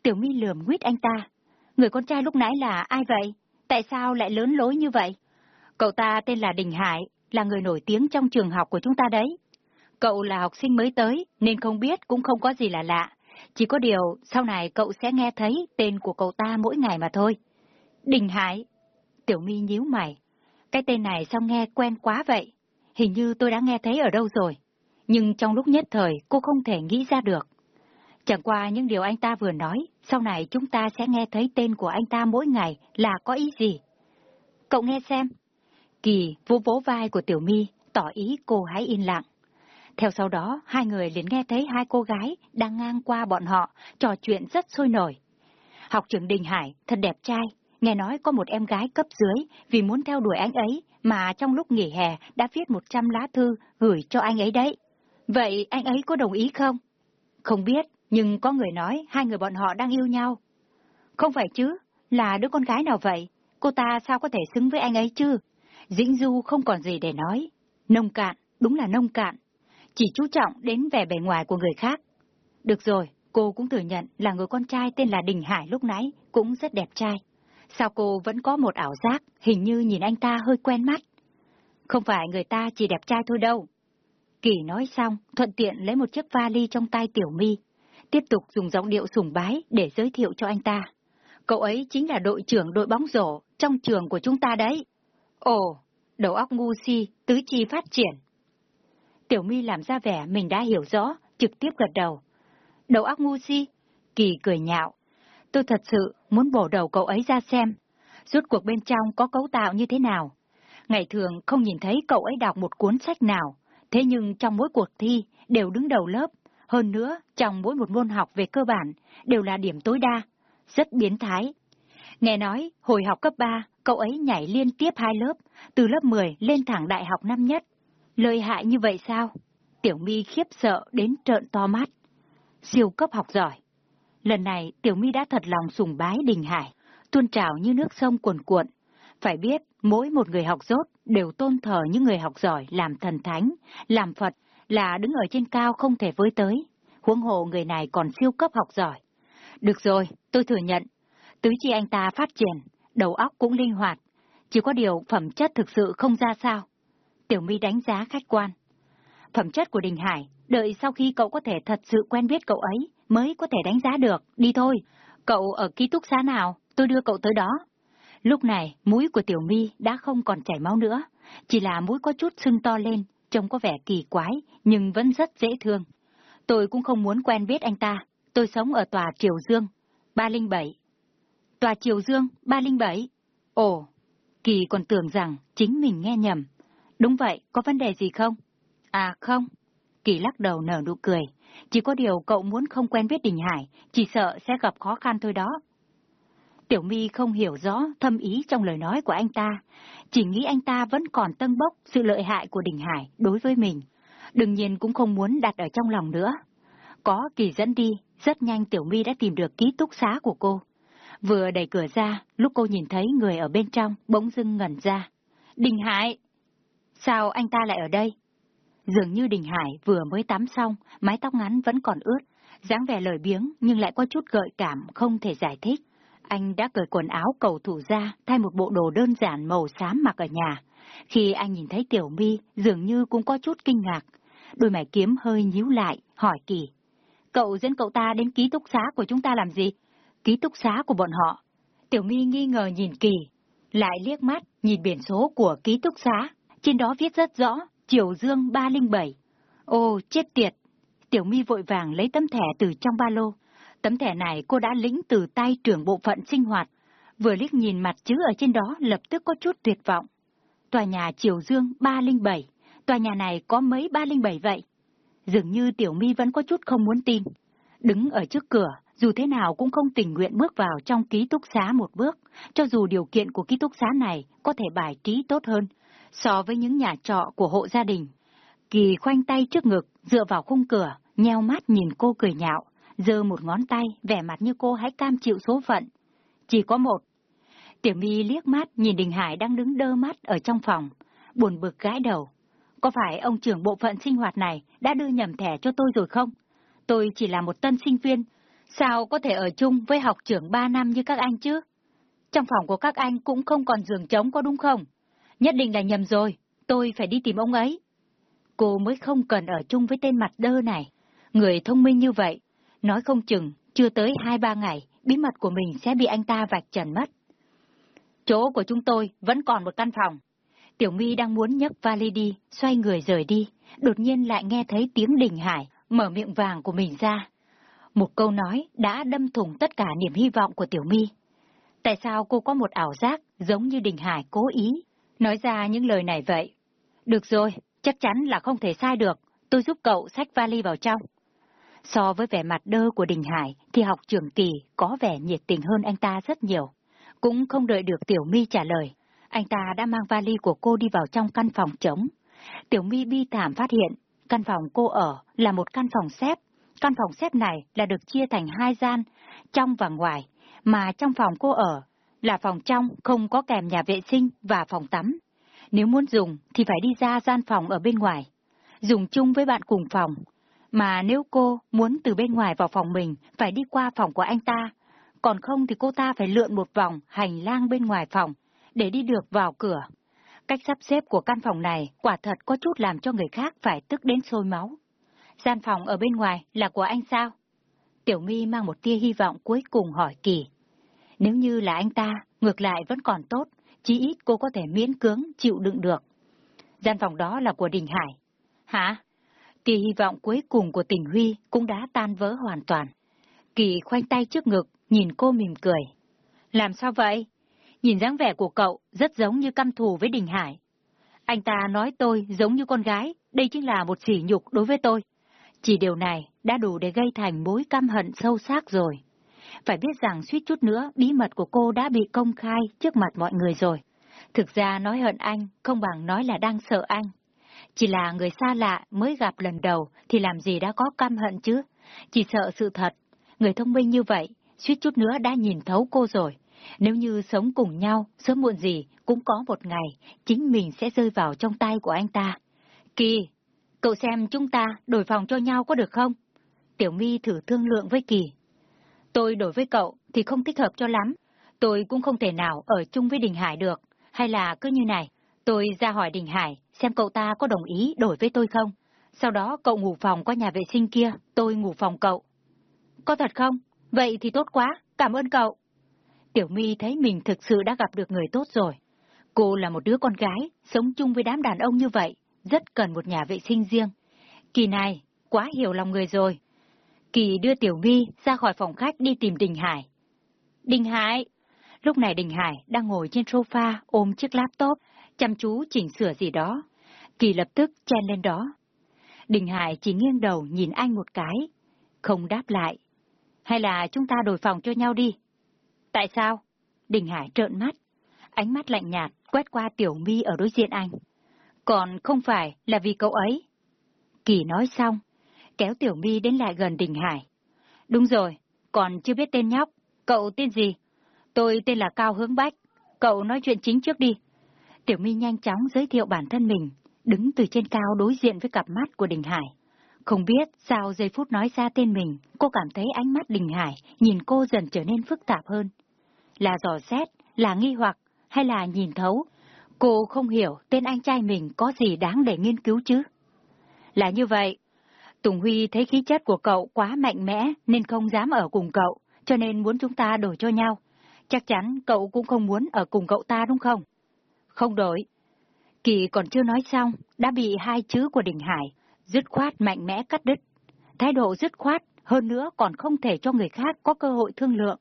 Tiểu My lườm nguyết anh ta. Người con trai lúc nãy là ai vậy? Tại sao lại lớn lối như vậy? Cậu ta tên là Đình Hải, là người nổi tiếng trong trường học của chúng ta đấy. Cậu là học sinh mới tới, nên không biết cũng không có gì là lạ. Chỉ có điều, sau này cậu sẽ nghe thấy tên của cậu ta mỗi ngày mà thôi. Đình Hải. Tiểu My nhíu mày. Cái tên này sao nghe quen quá vậy? Hình như tôi đã nghe thấy ở đâu rồi. Nhưng trong lúc nhất thời, cô không thể nghĩ ra được. Chẳng qua những điều anh ta vừa nói, sau này chúng ta sẽ nghe thấy tên của anh ta mỗi ngày là có ý gì. Cậu nghe xem. Kỳ vỗ vỗ vai của Tiểu My, tỏ ý cô hãy yên lặng. Theo sau đó, hai người liền nghe thấy hai cô gái đang ngang qua bọn họ, trò chuyện rất sôi nổi. Học trưởng Đình Hải, thật đẹp trai, nghe nói có một em gái cấp dưới vì muốn theo đuổi anh ấy mà trong lúc nghỉ hè đã viết một trăm lá thư gửi cho anh ấy đấy. Vậy anh ấy có đồng ý không? Không biết, nhưng có người nói hai người bọn họ đang yêu nhau. Không phải chứ, là đứa con gái nào vậy? Cô ta sao có thể xứng với anh ấy chứ? Dĩnh Du không còn gì để nói. Nông cạn, đúng là nông cạn. Chỉ chú trọng đến vẻ bề ngoài của người khác. Được rồi, cô cũng thừa nhận là người con trai tên là Đình Hải lúc nãy cũng rất đẹp trai. Sao cô vẫn có một ảo giác, hình như nhìn anh ta hơi quen mắt? Không phải người ta chỉ đẹp trai thôi đâu. Kỳ nói xong, thuận tiện lấy một chiếc vali trong tay Tiểu My, tiếp tục dùng giọng điệu sùng bái để giới thiệu cho anh ta. Cậu ấy chính là đội trưởng đội bóng rổ trong trường của chúng ta đấy. Ồ, đầu óc ngu si, tứ chi phát triển. Tiểu My làm ra vẻ mình đã hiểu rõ, trực tiếp gật đầu. Đầu óc ngu si? Kỳ cười nhạo. Tôi thật sự muốn bổ đầu cậu ấy ra xem. Rốt cuộc bên trong có cấu tạo như thế nào? Ngày thường không nhìn thấy cậu ấy đọc một cuốn sách nào, thế nhưng trong mỗi cuộc thi đều đứng đầu lớp. Hơn nữa, trong mỗi một môn học về cơ bản đều là điểm tối đa. Rất biến thái. Nghe nói, hồi học cấp 3, cậu ấy nhảy liên tiếp hai lớp, từ lớp 10 lên thẳng đại học năm nhất. Lợi hại như vậy sao? Tiểu My khiếp sợ đến trợn to mắt. Siêu cấp học giỏi. Lần này Tiểu My đã thật lòng sùng bái Đình Hải, tuôn trào như nước sông cuồn cuộn. Phải biết, mỗi một người học dốt đều tôn thờ những người học giỏi làm thần thánh, làm Phật, là đứng ở trên cao không thể với tới. Huống hồ người này còn siêu cấp học giỏi. Được rồi, tôi thừa nhận. Tứ chi anh ta phát triển, đầu óc cũng linh hoạt. Chỉ có điều phẩm chất thực sự không ra sao. Tiểu My đánh giá khách quan. Phẩm chất của Đình Hải, đợi sau khi cậu có thể thật sự quen biết cậu ấy, mới có thể đánh giá được. Đi thôi, cậu ở ký túc xá nào, tôi đưa cậu tới đó. Lúc này, mũi của Tiểu My đã không còn chảy máu nữa, chỉ là mũi có chút sưng to lên, trông có vẻ kỳ quái, nhưng vẫn rất dễ thương. Tôi cũng không muốn quen biết anh ta, tôi sống ở tòa Triều Dương, 307. Tòa Triều Dương, 307? Ồ, Kỳ còn tưởng rằng chính mình nghe nhầm. Đúng vậy, có vấn đề gì không? À không. Kỳ lắc đầu nở nụ cười. Chỉ có điều cậu muốn không quen biết Đình Hải, chỉ sợ sẽ gặp khó khăn thôi đó. Tiểu My không hiểu rõ thâm ý trong lời nói của anh ta, chỉ nghĩ anh ta vẫn còn tân bốc sự lợi hại của Đình Hải đối với mình. Đương nhiên cũng không muốn đặt ở trong lòng nữa. Có kỳ dẫn đi, rất nhanh Tiểu My đã tìm được ký túc xá của cô. Vừa đẩy cửa ra, lúc cô nhìn thấy người ở bên trong, bỗng dưng ngẩn ra. Đình Hải! Sao anh ta lại ở đây? Dường như Đình Hải vừa mới tắm xong, mái tóc ngắn vẫn còn ướt, dáng vẻ lời biếng nhưng lại có chút gợi cảm không thể giải thích. Anh đã cởi quần áo cầu thủ ra, thay một bộ đồ đơn giản màu xám mặc ở nhà. Khi anh nhìn thấy Tiểu My, dường như cũng có chút kinh ngạc. Đôi mày kiếm hơi nhíu lại, hỏi Kỳ. Cậu dẫn cậu ta đến ký túc xá của chúng ta làm gì? Ký túc xá của bọn họ. Tiểu My nghi ngờ nhìn Kỳ, lại liếc mắt nhìn biển số của ký túc xá. Trên đó viết rất rõ, Triều Dương 307. Ô, chết tiệt! Tiểu My vội vàng lấy tấm thẻ từ trong ba lô. Tấm thẻ này cô đã lĩnh từ tay trưởng bộ phận sinh hoạt. Vừa liếc nhìn mặt chữ ở trên đó lập tức có chút tuyệt vọng. Tòa nhà Triều Dương 307. Tòa nhà này có mấy 307 vậy? Dường như Tiểu My vẫn có chút không muốn tin. Đứng ở trước cửa, dù thế nào cũng không tình nguyện bước vào trong ký túc xá một bước, cho dù điều kiện của ký túc xá này có thể bài trí tốt hơn so với những nhà trọ của hộ gia đình. Kỳ khoanh tay trước ngực, dựa vào khung cửa, nheo mắt nhìn cô cười nhạo, giơ một ngón tay, vẻ mặt như cô hãy cam chịu số phận. Chỉ có một. Tiểu My liếc mắt nhìn Đình Hải đang đứng đơ mắt ở trong phòng, buồn bực gãi đầu. Có phải ông trưởng bộ phận sinh hoạt này đã đưa nhầm thẻ cho tôi rồi không? Tôi chỉ là một tân sinh viên, sao có thể ở chung với học trưởng ba năm như các anh chứ? Trong phòng của các anh cũng không còn giường trống có đúng không? Nhất định là nhầm rồi, tôi phải đi tìm ông ấy. Cô mới không cần ở chung với tên mặt đơ này. Người thông minh như vậy, nói không chừng, chưa tới hai ba ngày, bí mật của mình sẽ bị anh ta vạch trần mất. Chỗ của chúng tôi vẫn còn một căn phòng. Tiểu My đang muốn nhấc vali đi, xoay người rời đi, đột nhiên lại nghe thấy tiếng Đình Hải mở miệng vàng của mình ra. Một câu nói đã đâm thủng tất cả niềm hy vọng của Tiểu My. Tại sao cô có một ảo giác giống như Đình Hải cố ý nói ra những lời này vậy? Được rồi, chắc chắn là không thể sai được, tôi giúp cậu xách vali vào trong. So với vẻ mặt đơ của Đình Hải thì học trưởng Kỳ có vẻ nhiệt tình hơn anh ta rất nhiều. Cũng không đợi được Tiểu My trả lời, anh ta đã mang vali của cô đi vào trong căn phòng trống. Tiểu My bi thảm phát hiện, căn phòng cô ở là một căn phòng xếp. Căn phòng xếp này là được chia thành hai gian, trong và ngoài, mà trong phòng cô ở là phòng trong không có kèm nhà vệ sinh và phòng tắm. Nếu muốn dùng thì phải đi ra gian phòng ở bên ngoài, dùng chung với bạn cùng phòng. Mà nếu cô muốn từ bên ngoài vào phòng mình, phải đi qua phòng của anh ta, còn không thì cô ta phải lượn một vòng hành lang bên ngoài phòng, để đi được vào cửa. Cách sắp xếp của căn phòng này quả thật có chút làm cho người khác phải tức đến sôi máu. Gian phòng ở bên ngoài là của anh sao? Tiểu My mang một tia hy vọng cuối cùng hỏi Kỳ. Nếu như là anh ta, ngược lại vẫn còn tốt, chí ít cô có thể miễn cưỡng chịu đựng được. Gian phòng đó là của Đình Hải. Hả? Tì hy vọng cuối cùng của tình Huy cũng đã tan vỡ hoàn toàn. Kỳ khoanh tay trước ngực, nhìn cô mỉm cười. Làm sao vậy? Nhìn dáng vẻ của cậu rất giống như căm thù với Đình Hải. Anh ta nói tôi giống như con gái, đây chính là một sỉ nhục đối với tôi. Chỉ điều này đã đủ để gây thành mối căm hận sâu sắc rồi. Phải biết rằng suýt chút nữa bí mật của cô đã bị công khai trước mặt mọi người rồi. Thực ra nói hận anh không bằng nói là đang sợ anh. Chỉ là người xa lạ mới gặp lần đầu thì làm gì đã có căm hận chứ. Chỉ sợ sự thật. Người thông minh như vậy, suýt chút nữa đã nhìn thấu cô rồi. Nếu như sống cùng nhau, sớm muộn gì cũng có một ngày, chính mình sẽ rơi vào trong tay của anh ta. Kỳ, cậu xem chúng ta đổi phòng cho nhau có được không? Tiểu My thử thương lượng với Kỳ. Tôi đổi với cậu thì không thích hợp cho lắm. Tôi cũng không thể nào ở chung với Đình Hải được. Hay là cứ như này, tôi ra hỏi Đình Hải xem cậu ta có đồng ý đổi với tôi không. Sau đó cậu ngủ phòng qua nhà vệ sinh kia, tôi ngủ phòng cậu. Có thật không? Vậy thì tốt quá, cảm ơn cậu. Tiểu My thấy mình thực sự đã gặp được người tốt rồi. Cô là một đứa con gái, sống chung với đám đàn ông như vậy, rất cần một nhà vệ sinh riêng. Kỳ này, quá hiểu lòng người rồi. Kỳ đưa Tiểu My ra khỏi phòng khách đi tìm Đình Hải. Đình Hải! Lúc này Đình Hải đang ngồi trên sofa ôm chiếc laptop, chăm chú chỉnh sửa gì đó. Kỳ lập tức chen lên đó. Đình Hải chỉ nghiêng đầu nhìn anh một cái, không đáp lại. Hay là chúng ta đổi phòng cho nhau đi? Tại sao? Đình Hải trợn mắt, ánh mắt lạnh nhạt quét qua Tiểu Mi ở đối diện anh. Còn không phải là vì cậu ấy. Kỳ nói xong, kéo Tiểu Mi đến lại gần Đình Hải. Đúng rồi, còn chưa biết tên nhóc, cậu tên gì? Tôi tên là Cao Hướng Bách, cậu nói chuyện chính trước đi. Tiểu My nhanh chóng giới thiệu bản thân mình, đứng từ trên cao đối diện với cặp mắt của Đình Hải. Không biết sao giây phút nói ra tên mình, cô cảm thấy ánh mắt Đình Hải nhìn cô dần trở nên phức tạp hơn. Là dò xét, là nghi hoặc, hay là nhìn thấu? Cô không hiểu tên anh trai mình có gì đáng để nghiên cứu chứ. Là như vậy. Tùng Huy thấy khí chất của cậu quá mạnh mẽ nên không dám ở cùng cậu, cho nên muốn chúng ta đổi cho nhau. Chắc chắn cậu cũng không muốn ở cùng cậu ta đúng không? Không đổi. Kỳ còn chưa nói xong, đã bị hai chữ của Đình Hải, dứt khoát mạnh mẽ cắt đứt. Thái độ dứt khoát, hơn nữa còn không thể cho người khác có cơ hội thương lượng.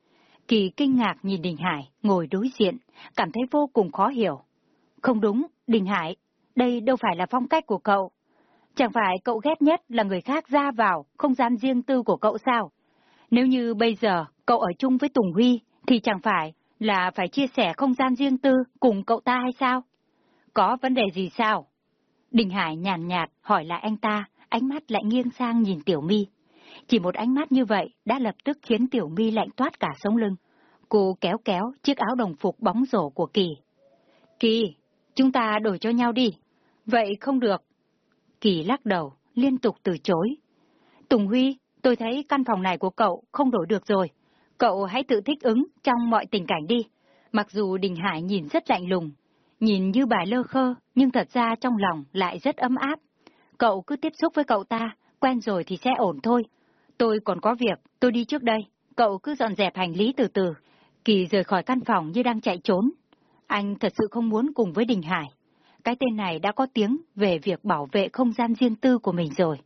Kỳ kinh ngạc nhìn Đình Hải, ngồi đối diện, cảm thấy vô cùng khó hiểu. Không đúng, Đình Hải, đây đâu phải là phong cách của cậu. Chẳng phải cậu ghét nhất là người khác ra vào không gian riêng tư của cậu sao? Nếu như bây giờ cậu ở chung với Tùng Huy, thì chẳng phải là phải chia sẻ không gian riêng tư cùng cậu ta hay sao? Có vấn đề gì sao? Đình Hải nhàn nhạt, hỏi lại anh ta, ánh mắt lại nghiêng sang nhìn Tiểu My. Chỉ một ánh mắt như vậy đã lập tức khiến Tiểu My lạnh toát cả sống lưng. Cô kéo kéo chiếc áo đồng phục bóng rổ của Kỳ. Kỳ, chúng ta đổi cho nhau đi. Vậy không được. Kỳ lắc đầu, liên tục từ chối. Tùng Huy, tôi thấy căn phòng này của cậu không đổi được rồi. Cậu hãy tự thích ứng trong mọi tình cảnh đi. Mặc dù Đình Hải nhìn rất lạnh lùng, nhìn như bài lơ khơ, nhưng thật ra trong lòng lại rất ấm áp. Cậu cứ tiếp xúc với cậu ta, quen rồi thì sẽ ổn thôi. Tôi còn có việc, tôi đi trước đây. Cậu cứ dọn dẹp hành lý từ từ. Kỳ rời khỏi căn phòng như đang chạy trốn. Anh thật sự không muốn cùng với Đình Hải. Cái tên này đã có tiếng về việc bảo vệ không gian riêng tư của mình rồi.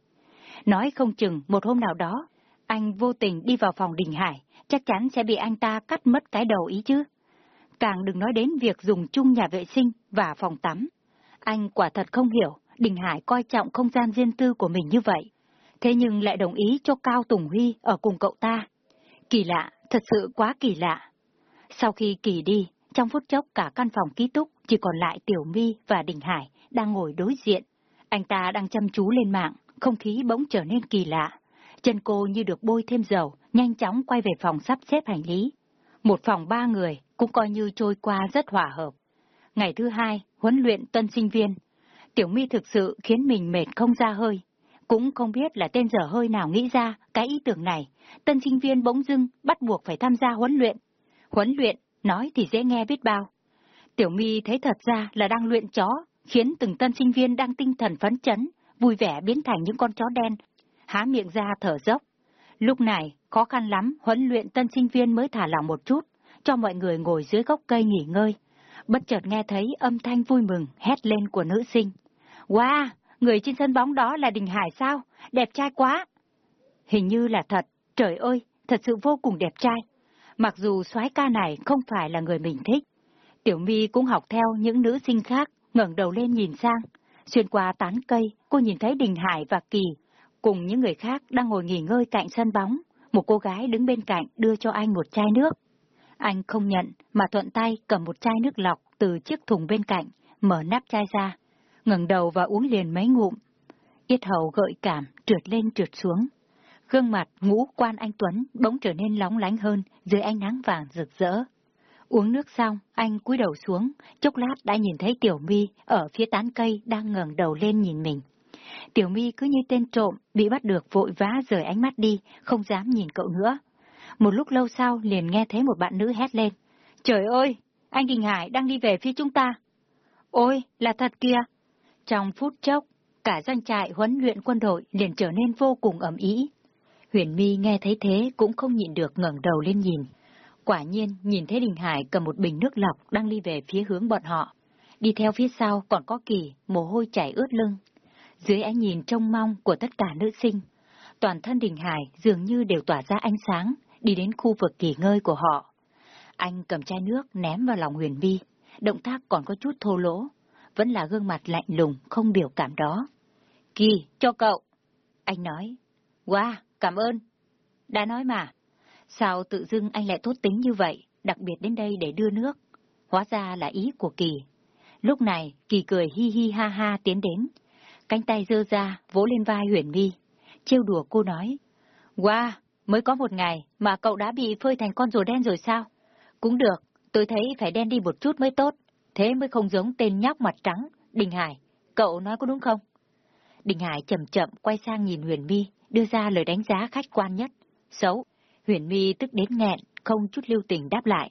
Nói không chừng một hôm nào đó, anh vô tình đi vào phòng Đình Hải, chắc chắn sẽ bị anh ta cắt mất cái đầu ý chứ. Càng đừng nói đến việc dùng chung nhà vệ sinh và phòng tắm. Anh quả thật không hiểu Đình Hải coi trọng không gian riêng tư của mình như vậy. Thế nhưng lại đồng ý cho Cao Tùng Huy ở cùng cậu ta. Kỳ lạ, thật sự quá kỳ lạ. Sau khi Kỳ đi, trong phút chốc cả căn phòng ký túc chỉ còn lại Tiểu My và Đình Hải đang ngồi đối diện. Anh ta đang chăm chú lên mạng, không khí bỗng trở nên kỳ lạ. Chân cô như được bôi thêm dầu, nhanh chóng quay về phòng sắp xếp hành lý. Một phòng ba người cũng coi như trôi qua rất hòa hợp. Ngày thứ hai, huấn luyện tân sinh viên. Tiểu My thực sự khiến mình mệt không ra hơi. Cũng không biết là tên dở hơi nào nghĩ ra cái ý tưởng này. Tân sinh viên bỗng dưng bắt buộc phải tham gia huấn luyện. Huấn luyện, nói thì dễ nghe biết bao. Tiểu My thấy thật ra là đang luyện chó, khiến từng tân sinh viên đang tinh thần phấn chấn, vui vẻ biến thành những con chó đen, há miệng ra thở dốc. Lúc này, khó khăn lắm, huấn luyện tân sinh viên mới thả lỏng một chút, cho mọi người ngồi dưới gốc cây nghỉ ngơi. Bất chợt nghe thấy âm thanh vui mừng, hét lên của nữ sinh. Wow, người trên sân bóng đó là Đình Hải sao? Đẹp trai quá! Hình như là thật, trời ơi, thật sự vô cùng đẹp trai. Mặc dù soái ca này không phải là người mình thích. Tiểu My cũng học theo những nữ sinh khác, ngẩng đầu lên nhìn sang. Xuyên qua tán cây, cô nhìn thấy Đình Hải và Kỳ, cùng những người khác đang ngồi nghỉ ngơi cạnh sân bóng. Một cô gái đứng bên cạnh đưa cho anh một chai nước. Anh không nhận, mà thuận tay cầm một chai nước lọc từ chiếc thùng bên cạnh, mở nắp chai ra, ngẩng đầu và uống liền mấy ngụm. Yết hầu gợi cảm, trượt lên trượt xuống. Gương mặt ngũ quan anh Tuấn bỗng trở nên lóng lánh hơn dưới ánh nắng vàng rực rỡ. Uống nước xong, anh cúi đầu xuống, chốc lát đã nhìn thấy Tiểu My ở phía tán cây đang ngẩng đầu lên nhìn mình. Tiểu My cứ như tên trộm, bị bắt được vội vã rời ánh mắt đi, không dám nhìn cậu nữa. Một lúc lâu sau liền nghe thấy một bạn nữ hét lên. Trời ơi, anh Đình Hải đang đi về phía chúng ta. Ôi, là thật kia. Trong phút chốc, cả doanh trại huấn luyện quân đội liền trở nên vô cùng ẩm ý. Huyền My nghe thấy thế cũng không nhịn được ngẩng đầu lên nhìn. Quả nhiên, nhìn thấy Đình Hải cầm một bình nước lọc đang đi về phía hướng bọn họ. Đi theo phía sau còn có kỳ, mồ hôi chảy ướt lưng. Dưới ánh nhìn trông mong của tất cả nữ sinh, toàn thân Đình Hải dường như đều tỏa ra ánh sáng, đi đến khu vực nghỉ ngơi của họ. Anh cầm chai nước ném vào lòng Huyền Vi, động tác còn có chút thô lỗ, vẫn là gương mặt lạnh lùng, không biểu cảm đó. Kỳ, cho cậu. Anh nói. Wow, cảm ơn. Đã nói mà. Sao tự dưng anh lại tốt tính như vậy, đặc biệt đến đây để đưa nước? Hóa ra là ý của Kỳ. Lúc này, Kỳ cười hi hi ha ha tiến đến. Cánh tay dơ ra, vỗ lên vai Huyền Vi. Trêu đùa cô nói. Wow, mới có một ngày mà cậu đã bị phơi thành con rùa đen rồi sao? Cũng được, tôi thấy phải đen đi một chút mới tốt. Thế mới không giống tên nhóc mặt trắng, Đình Hải. Cậu nói có đúng không? Đình Hải chậm chậm quay sang nhìn Huyền Vi, đưa ra lời đánh giá khách quan nhất. Xấu. Huyền Vi tức đến nghẹn, không chút lưu tình đáp lại.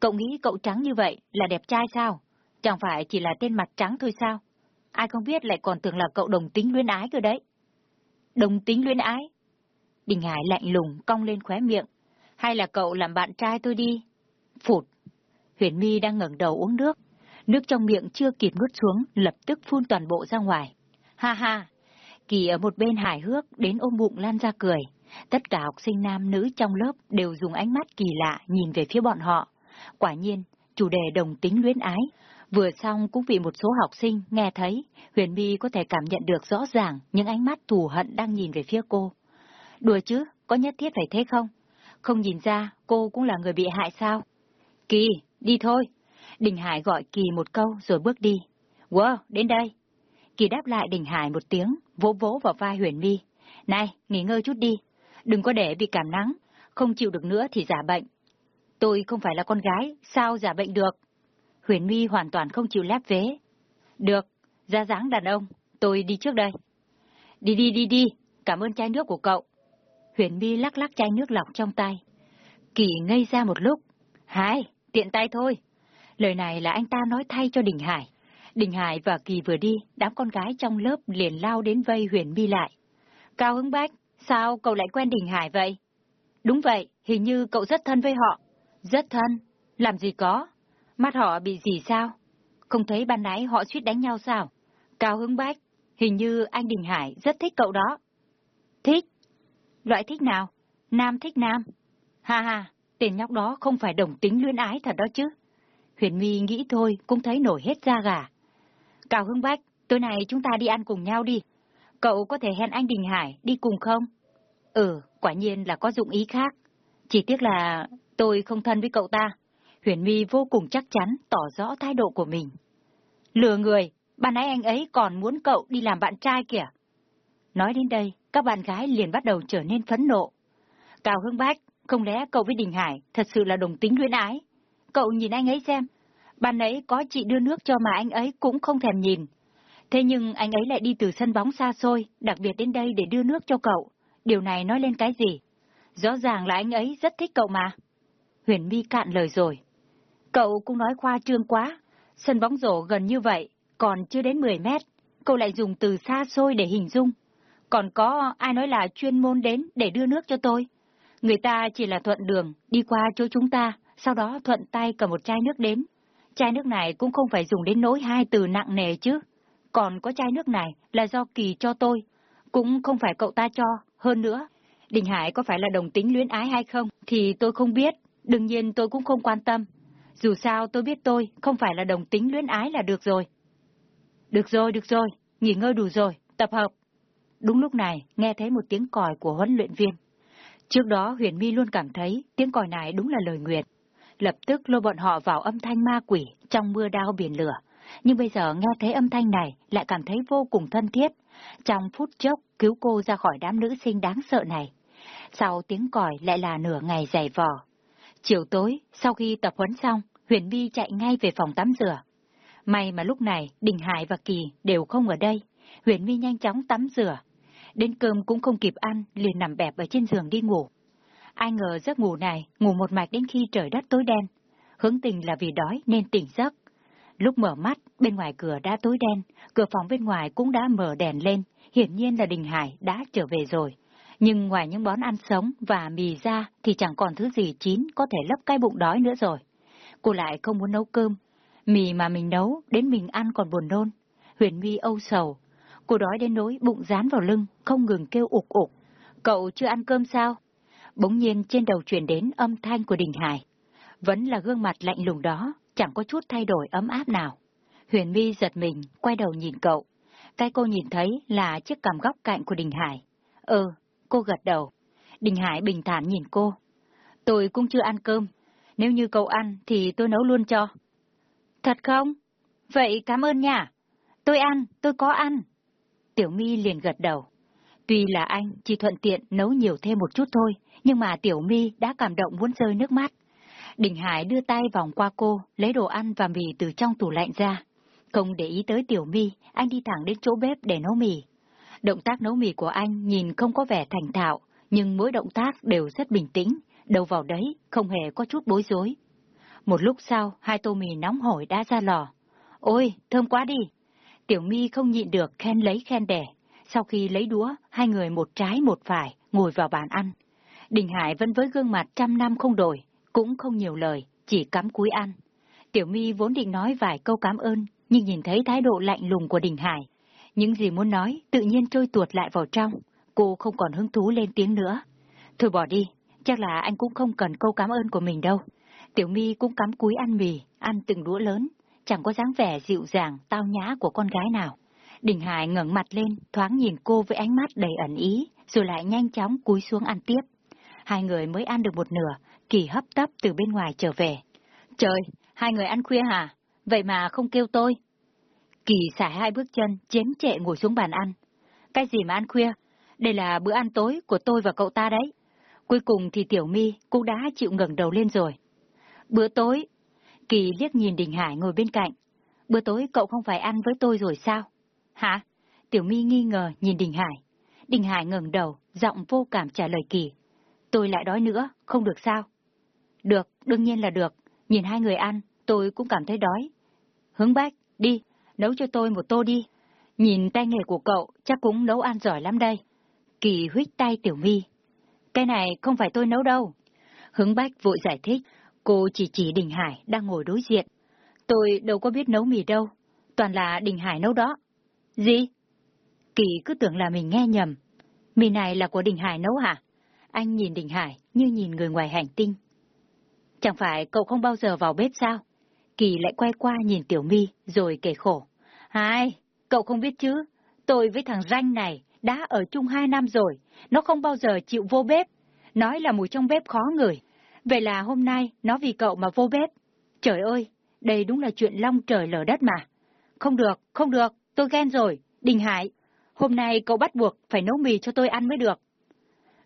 Cậu nghĩ cậu trắng như vậy là đẹp trai sao? Chẳng phải chỉ là tên mặt trắng thôi sao? Ai không biết lại còn tưởng là cậu đồng tính luyến ái cơ đấy. Đồng tính luyến ái? Đình Hải lạnh lùng cong lên khóe miệng. Hay là cậu làm bạn trai tôi đi? Phụt. Huyền My đang ngẩng đầu uống nước. Nước trong miệng chưa kịp nuốt xuống, lập tức phun toàn bộ ra ngoài. Ha ha! Kỳ ở một bên hài hước đến ôm bụng lan ra cười. Tất cả học sinh nam nữ trong lớp đều dùng ánh mắt kỳ lạ nhìn về phía bọn họ. Quả nhiên, chủ đề đồng tính luyến ái. Vừa xong cũng vì một số học sinh nghe thấy, Huyền My có thể cảm nhận được rõ ràng những ánh mắt thù hận đang nhìn về phía cô. Đùa chứ, có nhất thiết phải thế không? Không nhìn ra, cô cũng là người bị hại sao? Kỳ, đi thôi. Đình Hải gọi Kỳ một câu rồi bước đi. Wow, đến đây. Kỳ đáp lại Đình Hải một tiếng, vỗ vỗ vào vai Huyền My. Này, nghỉ ngơi chút đi. Đừng có để bị cảm nắng, không chịu được nữa thì giả bệnh. Tôi không phải là con gái, sao giả bệnh được? Huyền My hoàn toàn không chịu lép vế. Được, ra dáng đàn ông, tôi đi trước đây. Đi đi đi đi, cảm ơn chai nước của cậu. Huyền My lắc lắc chai nước lọc trong tay. Kỳ ngây ra một lúc. Hai, tiện tay thôi. Lời này là anh ta nói thay cho Đình Hải. Đình Hải và Kỳ vừa đi, đám con gái trong lớp liền lao đến vây Huyền My lại. Cao Hứng Bách, sao cậu lại quen Đình Hải vậy? Đúng vậy, hình như cậu rất thân với họ. Rất thân? Làm gì có? Mắt họ bị gì sao? Không thấy ban nãy họ suýt đánh nhau sao? Cao Hứng Bách, hình như anh Đình Hải rất thích cậu đó. Thích? Loại thích nào? Nam thích nam? Ha ha, tên nhóc đó không phải đồng tính luyến ái thật đó chứ. Huyền My nghĩ thôi cũng thấy nổi hết da gà. Cao Hưng Bách, tối nay chúng ta đi ăn cùng nhau đi. Cậu có thể hẹn anh Đình Hải đi cùng không? Ừ, quả nhiên là có dụng ý khác. Chỉ tiếc là tôi không thân với cậu ta. Huyền My vô cùng chắc chắn tỏ rõ thái độ của mình. Lừa người, ban nãy anh ấy còn muốn cậu đi làm bạn trai kìa. Nói đến đây, các bạn gái liền bắt đầu trở nên phẫn nộ. Cao Hưng Bách, không lẽ cậu với Đình Hải thật sự là đồng tính luyến ái? Cậu nhìn anh ấy xem, ban nãy có chị đưa nước cho mà anh ấy cũng không thèm nhìn. Thế nhưng anh ấy lại đi từ sân bóng xa xôi, đặc biệt đến đây để đưa nước cho cậu. Điều này nói lên cái gì? Rõ ràng là anh ấy rất thích cậu mà. Huyền My cạn lời rồi. Cậu cũng nói khoa trương quá. Sân bóng rổ gần như vậy, còn chưa đến 10 mét. Cậu lại dùng từ xa xôi để hình dung. Còn có ai nói là chuyên môn đến để đưa nước cho tôi? Người ta chỉ là thuận đường, đi qua chỗ chúng ta, sau đó thuận tay cầm một chai nước đến. Chai nước này cũng không phải dùng đến nỗi hai từ nặng nề chứ. Còn có chai nước này là do Kỳ cho tôi, cũng không phải cậu ta cho. Hơn nữa, Đình Hải có phải là đồng tính luyến ái hay không thì tôi không biết, đương nhiên tôi cũng không quan tâm. Dù sao tôi biết tôi không phải là đồng tính luyến ái là được rồi. Được rồi, được rồi, nghỉ ngơi đủ rồi, tập hợp. Đúng lúc này, nghe thấy một tiếng còi của huấn luyện viên. Trước đó Huyền Mi luôn cảm thấy tiếng còi này đúng là lời nguyện. Lập tức lôi bọn họ vào âm thanh ma quỷ trong mưa đao biển lửa. Nhưng bây giờ nghe thấy âm thanh này lại cảm thấy vô cùng thân thiết. Trong phút chốc cứu cô ra khỏi đám nữ sinh đáng sợ này. Sau tiếng còi lại là nửa ngày dày vò. Chiều tối, sau khi tập huấn xong, Huyền My chạy ngay về phòng tắm rửa. May mà lúc này Đình Hải và Kỳ đều không ở đây. Huyền My nhanh chóng tắm rửa, Đến cơm cũng không kịp ăn, liền nằm bẹp ở trên giường đi ngủ. Ai ngờ giấc ngủ này, ngủ một mạch đến khi trời đất tối đen. Hướng tình là vì đói nên tỉnh giấc. Lúc mở mắt, bên ngoài cửa đã tối đen, cửa phòng bên ngoài cũng đã mở đèn lên, hiển nhiên là Đình Hải đã trở về rồi. Nhưng ngoài những món ăn sống và mì ra thì chẳng còn thứ gì chín có thể lấp cái bụng đói nữa rồi. Cô lại không muốn nấu cơm. Mì mà mình nấu, đến mình ăn còn buồn nôn. Huyền My âu sầu, Cô đói đến nỗi bụng dán vào lưng, không ngừng kêu ục ục. Cậu chưa ăn cơm sao? Bỗng nhiên trên đầu truyền đến âm thanh của Đình Hải. Vẫn là gương mặt lạnh lùng đó, chẳng có chút thay đổi ấm áp nào. Huyền My giật mình, quay đầu nhìn cậu. Cái cô nhìn thấy là chiếc cằm góc cạnh của Đình Hải. Ừ, cô gật đầu. Đình Hải bình thản nhìn cô. Tôi cũng chưa ăn cơm. Nếu như cậu ăn thì tôi nấu luôn cho. Thật không? Vậy cảm ơn nha. Tôi ăn, tôi có ăn. Tiểu My liền gật đầu. Tuy là anh chỉ thuận tiện nấu nhiều thêm một chút thôi, nhưng mà Tiểu My đã cảm động muốn rơi nước mắt. Đình Hải đưa tay vòng qua cô, lấy đồ ăn và mì từ trong tủ lạnh ra. Không để ý tới Tiểu My, anh đi thẳng đến chỗ bếp để nấu mì. Động tác nấu mì của anh nhìn không có vẻ thành thạo, nhưng mỗi động tác đều rất bình tĩnh, đầu vào đấy, không hề có chút bối rối. Một lúc sau, hai tô mì nóng hổi đã ra lò. Ôi, thơm quá đi! Tiểu My không nhịn được khen lấy khen đẻ. Sau khi lấy đũa, hai người một trái một phải, ngồi vào bàn ăn. Đình Hải vẫn với gương mặt trăm năm không đổi, cũng không nhiều lời, chỉ cắm cúi ăn. Tiểu My vốn định nói vài câu cảm ơn, nhưng nhìn thấy thái độ lạnh lùng của Đình Hải. Những gì muốn nói tự nhiên trôi tuột lại vào trong, cô không còn hứng thú lên tiếng nữa. Thôi bỏ đi, chắc là anh cũng không cần câu cảm ơn của mình đâu. Tiểu My cũng cắm cúi ăn mì, ăn từng đũa lớn, chẳng có dáng vẻ dịu dàng, tao nhã của con gái nào. Đình Hải ngẩng mặt lên, thoáng nhìn cô với ánh mắt đầy ẩn ý, rồi lại nhanh chóng cúi xuống ăn tiếp. Hai người mới ăn được một nửa, Kỳ hấp tấp từ bên ngoài trở về. Trời, hai người ăn khuya hả? Vậy mà không kêu tôi. Kỳ xải hai bước chân, chém trệ ngồi xuống bàn ăn. Cái gì mà ăn khuya? Đây là bữa ăn tối của tôi và cậu ta đấy. Cuối cùng thì Tiểu My cũng đã chịu ngẩng đầu lên rồi. Bữa tối. Kỳ liếc nhìn Đình Hải ngồi bên cạnh. Bữa tối cậu không phải ăn với tôi rồi sao? Hả? Tiểu My nghi ngờ nhìn Đình Hải. Đình Hải ngẩng đầu, giọng vô cảm trả lời Kỳ. Tôi lại đói nữa, không được sao? Được, đương nhiên là được. Nhìn hai người ăn, tôi cũng cảm thấy đói. Hướng bách, đi, nấu cho tôi một tô đi. Nhìn tay nghề của cậu, chắc cũng nấu ăn giỏi lắm đây. Kỳ huyết tay Tiểu My. Cái này không phải tôi nấu đâu. Hướng bách vội giải thích, cô chỉ chỉ Đình Hải đang ngồi đối diện. Tôi đâu có biết nấu mì đâu, toàn là Đình Hải nấu đó. Gì? Kỳ cứ tưởng là mình nghe nhầm. Mì này là của Đình Hải nấu hả? Anh nhìn Đình Hải như nhìn người ngoài hành tinh. Chẳng phải cậu không bao giờ vào bếp sao? Kỳ lại quay qua nhìn Tiểu My rồi kể khổ. Hai, cậu không biết chứ, tôi với thằng Ranh này đã ở chung hai năm rồi, nó không bao giờ chịu vô bếp. Nói là mùi trong bếp khó ngửi. Vậy là hôm nay nó vì cậu mà vô bếp. Trời ơi, đây đúng là chuyện long trời lở đất mà. Không được, không được, tôi ghen rồi. Đình Hải, hôm nay cậu bắt buộc phải nấu mì cho tôi ăn mới được.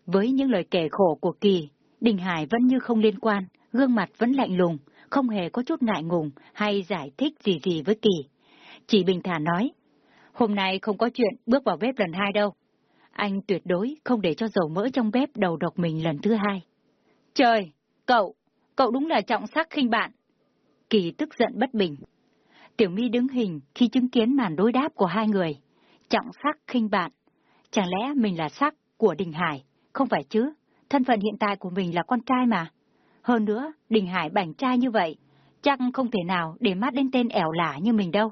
Với những lời kể khổ của Kỳ, Đình Hải vẫn như không liên quan, gương mặt vẫn lạnh lùng, không hề có chút ngại ngùng hay giải thích gì gì với Kỳ. Chỉ bình thản nói, hôm nay không có chuyện bước vào bếp lần hai đâu. Anh tuyệt đối không để cho dầu mỡ trong bếp đầu độc mình lần thứ hai. Trời, cậu, cậu đúng là trọng sắc khinh bạn. Kỳ tức giận bất bình. Tiểu My đứng hình khi chứng kiến màn đối đáp của hai người. Trọng sắc khinh bạn. Chẳng lẽ mình là sắc của Đình Hải? Không phải chứ, thân phận hiện tại của mình là con trai mà. Hơn nữa, Đình Hải bảnh trai như vậy, chắc không thể nào để mắt đến tên ẻo lả như mình đâu.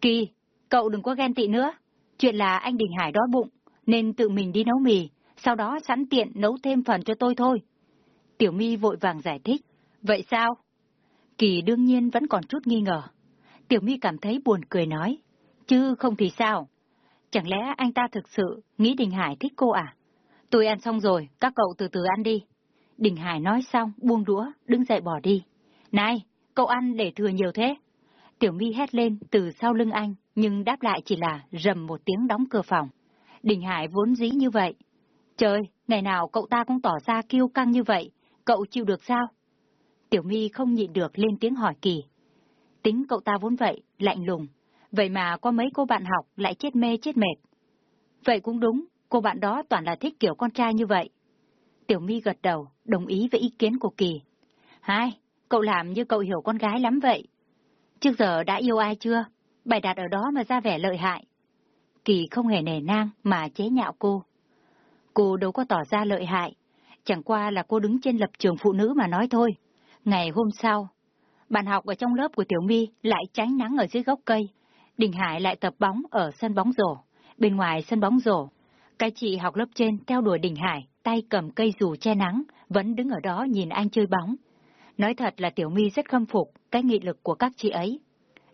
Kỳ, cậu đừng có ghen tị nữa. Chuyện là anh Đình Hải đói bụng, nên tự mình đi nấu mì, sau đó sẵn tiện nấu thêm phần cho tôi thôi. Tiểu My vội vàng giải thích. Vậy sao? Kỳ đương nhiên vẫn còn chút nghi ngờ. Tiểu My cảm thấy buồn cười nói. Chứ không thì sao? Chẳng lẽ anh ta thực sự nghĩ Đình Hải thích cô à? Tôi ăn xong rồi, các cậu từ từ ăn đi. Đình Hải nói xong, buông đũa, đứng dậy bỏ đi. Này, cậu ăn để thừa nhiều thế. Tiểu My hét lên từ sau lưng anh, nhưng đáp lại chỉ là rầm một tiếng đóng cửa phòng. Đình Hải vốn dĩ như vậy. Trời, ngày nào cậu ta cũng tỏ ra kiêu căng như vậy, cậu chịu được sao? Tiểu My không nhịn được lên tiếng hỏi kỳ. Tính cậu ta vốn vậy, lạnh lùng. Vậy mà có mấy cô bạn học lại chết mê chết mệt. Vậy cũng đúng, cô bạn đó toàn là thích kiểu con trai như vậy. Tiểu My gật đầu, đồng ý với ý kiến của Kỳ. Hai, cậu làm như cậu hiểu con gái lắm vậy. Trước giờ đã yêu ai chưa? Bày đặt ở đó mà ra vẻ lợi hại. Kỳ không hề nề nang mà chế nhạo cô. Cô đâu có tỏ ra lợi hại, chẳng qua là cô đứng trên lập trường phụ nữ mà nói thôi. Ngày hôm sau, bạn học ở trong lớp của Tiểu My lại tránh nắng ở dưới gốc cây. Đình Hải lại tập bóng ở sân bóng rổ. Bên ngoài sân bóng rổ, cái chị học lớp trên theo đuổi Đình Hải, tay cầm cây dù che nắng, vẫn đứng ở đó nhìn anh chơi bóng. Nói thật là Tiểu My rất khâm phục cái nghị lực của các chị ấy.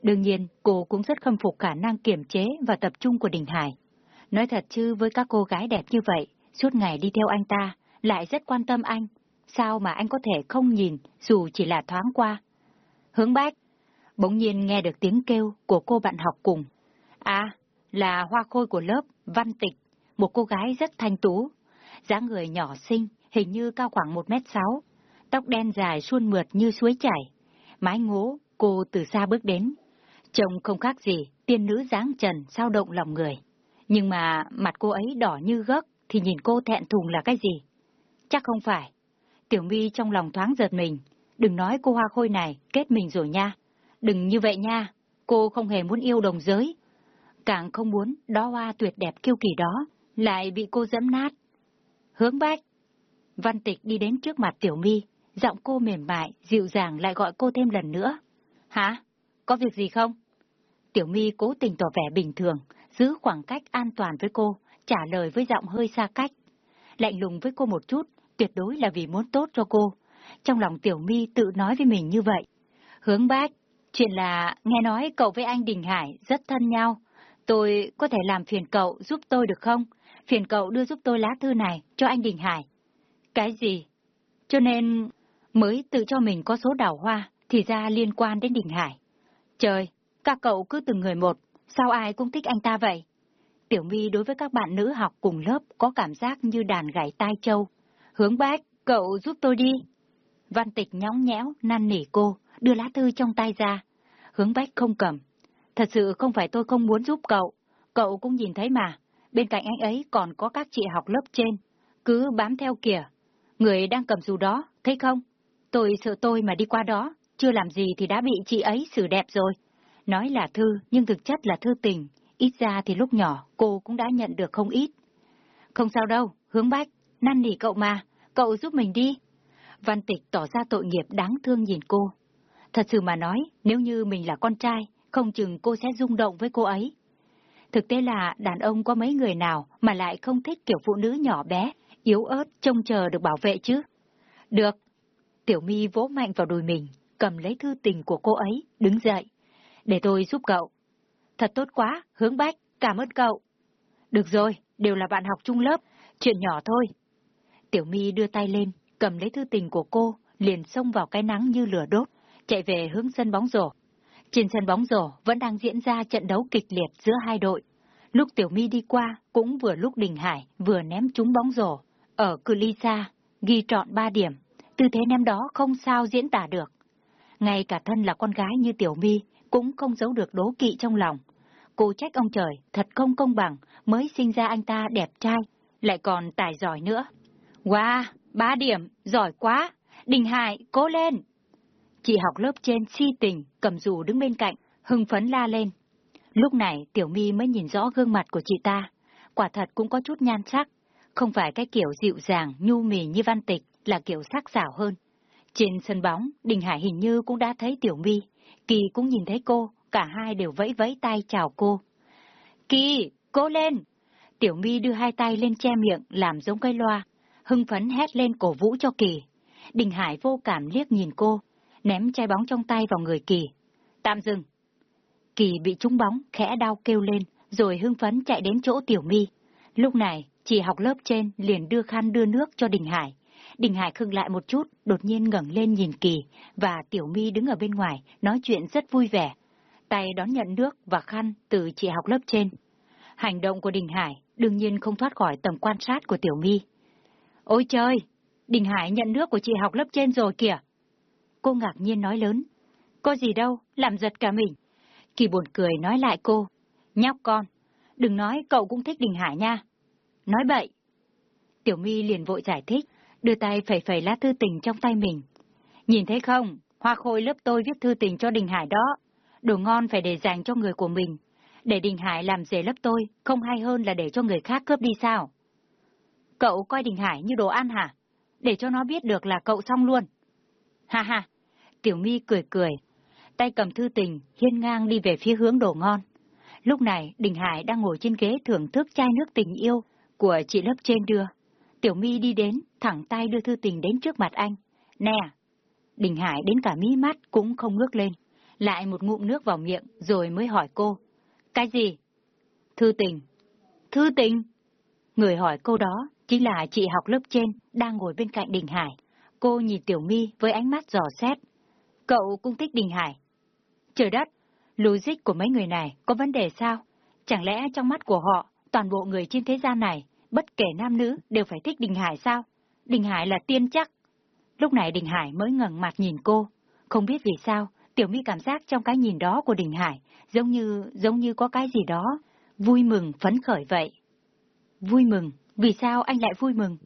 Đương nhiên, cô cũng rất khâm phục khả năng kiểm chế và tập trung của Đình Hải. Nói thật chứ với các cô gái đẹp như vậy, suốt ngày đi theo anh ta, lại rất quan tâm anh. Sao mà anh có thể không nhìn, dù chỉ là thoáng qua? Hướng bách, bỗng nhiên nghe được tiếng kêu của cô bạn học cùng. À, là hoa khôi của lớp, văn tịch, một cô gái rất thanh tú. dáng người nhỏ xinh, hình như cao khoảng 1 mét 6 tóc đen dài suôn mượt như suối chảy. Mái ngố, cô từ xa bước đến. Trông không khác gì, tiên nữ dáng trần sao động lòng người. Nhưng mà mặt cô ấy đỏ như gấc thì nhìn cô thẹn thùng là cái gì? Chắc không phải. Tiểu My trong lòng thoáng giật mình. Đừng nói cô hoa khôi này kết mình rồi nha. Đừng như vậy nha. Cô không hề muốn yêu đồng giới. Càng không muốn đó hoa tuyệt đẹp kiêu kỳ đó lại bị cô dẫm nát. Hướng bách. Văn tịch đi đến trước mặt Tiểu My, giọng cô mềm mại, dịu dàng lại gọi cô thêm lần nữa. Hả? Có việc gì không? Tiểu My cố tình tỏ vẻ bình thường, giữ khoảng cách an toàn với cô, trả lời với giọng hơi xa cách. Lạnh lùng với cô một chút, tuyệt đối là vì muốn tốt cho cô. Trong lòng Tiểu My tự nói với mình như vậy. Hướng bác, chuyện là nghe nói cậu với anh Đình Hải rất thân nhau. Tôi có thể làm phiền cậu giúp tôi được không? Phiền cậu đưa giúp tôi lá thư này cho anh Đình Hải. Cái gì? Cho nên mới tự cho mình có số đào hoa, thì ra liên quan đến Đình Hải. Trời, các cậu cứ từng người một, sao ai cũng thích anh ta vậy? Tiểu My đối với các bạn nữ học cùng lớp có cảm giác như đàn gảy tai châu. Hướng bác, cậu giúp tôi đi. Văn tịch nhõng nhẽo, năn nỉ cô, đưa lá thư trong tay ra. Hướng bách không cầm. Thật sự không phải tôi không muốn giúp cậu. Cậu cũng nhìn thấy mà, bên cạnh anh ấy còn có các chị học lớp trên. Cứ bám theo kìa. Người đang cầm dù đó, thấy không? Tôi sợ tôi mà đi qua đó, chưa làm gì thì đã bị chị ấy xử đẹp rồi. Nói là thư, nhưng thực chất là thư tình. Ít ra thì lúc nhỏ, cô cũng đã nhận được không ít. Không sao đâu, hướng bách, năn nỉ cậu mà, cậu giúp mình đi. Văn tịch tỏ ra tội nghiệp đáng thương nhìn cô. Thật sự mà nói, nếu như mình là con trai, không chừng cô sẽ rung động với cô ấy. Thực tế là đàn ông có mấy người nào mà lại không thích kiểu phụ nữ nhỏ bé, yếu ớt, trông chờ được bảo vệ chứ. Được, Tiểu My vỗ mạnh vào đùi mình, cầm lấy thư tình của cô ấy, đứng dậy. Để tôi giúp cậu. Thật tốt quá, hướng bách, cảm ơn cậu. Được rồi, đều là bạn học chung lớp, chuyện nhỏ thôi. Tiểu My đưa tay lên, cầm lấy thư tình của cô, liền xông vào cái nắng như lửa đốt, chạy về hướng sân bóng rổ. Trên sân bóng rổ vẫn đang diễn ra trận đấu kịch liệt giữa hai đội. Lúc Tiểu My đi qua, cũng vừa lúc Đình Hải vừa ném trúng bóng rổ. Ở cự ly xa, ghi trọn ba điểm, tư thế ném đó không sao diễn tả được. Ngay cả thân là con gái như Tiểu My cũng không giấu được đố kỵ trong lòng. Cô trách ông trời, thật không công bằng, mới sinh ra anh ta đẹp trai, lại còn tài giỏi nữa. Wow, ba điểm, giỏi quá! Đình Hải, cố lên! Chị học lớp trên si tình, cầm dù đứng bên cạnh, hưng phấn la lên. Lúc này Tiểu My mới nhìn rõ gương mặt của chị ta. Quả thật cũng có chút nhan sắc, không phải cái kiểu dịu dàng, nhu mì như văn tịch, là kiểu sắc sảo hơn. Trên sân bóng, Đình Hải hình như cũng đã thấy Tiểu My, Kỳ cũng nhìn thấy cô, cả hai đều vẫy vẫy tay chào cô. Kỳ, cố lên! Tiểu My đưa hai tay lên che miệng làm giống cây loa, hưng phấn hét lên cổ vũ cho Kỳ. Đình Hải vô cảm liếc nhìn cô, ném chai bóng trong tay vào người Kỳ. Tạm dừng! Kỳ bị trúng bóng, khẽ đau kêu lên, rồi hưng phấn chạy đến chỗ Tiểu My. Lúc này, chị học lớp trên liền đưa khăn đưa nước cho Đình Hải. Đình Hải khưng lại một chút, đột nhiên ngẩng lên nhìn Kỳ, và Tiểu My đứng ở bên ngoài, nói chuyện rất vui vẻ. Tay đón nhận nước và khăn từ chị học lớp trên. Hành động của Đình Hải đương nhiên không thoát khỏi tầm quan sát của Tiểu My. Ôi trời! Đình Hải nhận nước của chị học lớp trên rồi kìa! Cô ngạc nhiên nói lớn. Có gì đâu, làm giật cả mình. Kỳ buồn cười nói lại cô. Nhóc con, đừng nói cậu cũng thích Đình Hải nha. Nói bậy. Tiểu My liền vội giải thích đưa tay phẩy phẩy lá thư tình trong tay mình. Nhìn thấy không, hoa khôi lớp tôi viết thư tình cho Đình Hải đó. Đồ ngon phải để dành cho người của mình. Để Đình Hải làm rể lớp tôi, không hay hơn là để cho người khác cướp đi sao? Cậu coi Đình Hải như đồ ăn hả? Để cho nó biết được là cậu xong luôn. Ha ha, Tiểu My cười cười, tay cầm thư tình, hiên ngang đi về phía hướng đồ ngon. Lúc này, Đình Hải đang ngồi trên ghế thưởng thức chai nước tình yêu của chị lớp trên đưa. Tiểu My đi đến, thẳng tay đưa thư tình đến trước mặt anh. Nè, Đình Hải đến cả mí mắt cũng không ngước lên. Lại một ngụm nước vào miệng rồi mới hỏi cô. Cái gì? Thư tình. Thư tình? Người hỏi cô đó chính là chị học lớp trên đang ngồi bên cạnh Đình Hải. Cô nhìn Tiểu My với ánh mắt dò xét. Cậu cũng thích Đình Hải. Trời đất, logic của mấy người này có vấn đề sao? Chẳng lẽ trong mắt của họ, toàn bộ người trên thế gian này, bất kể nam nữ đều phải thích Đình Hải sao? Đình Hải là tiên chắc. Lúc này Đình Hải mới ngẩng mặt nhìn cô. Không biết vì sao, Tiểu My cảm giác trong cái nhìn đó của Đình Hải, giống như, giống như có cái gì đó, vui mừng, phấn khởi vậy. Vui mừng, vì sao anh lại vui mừng?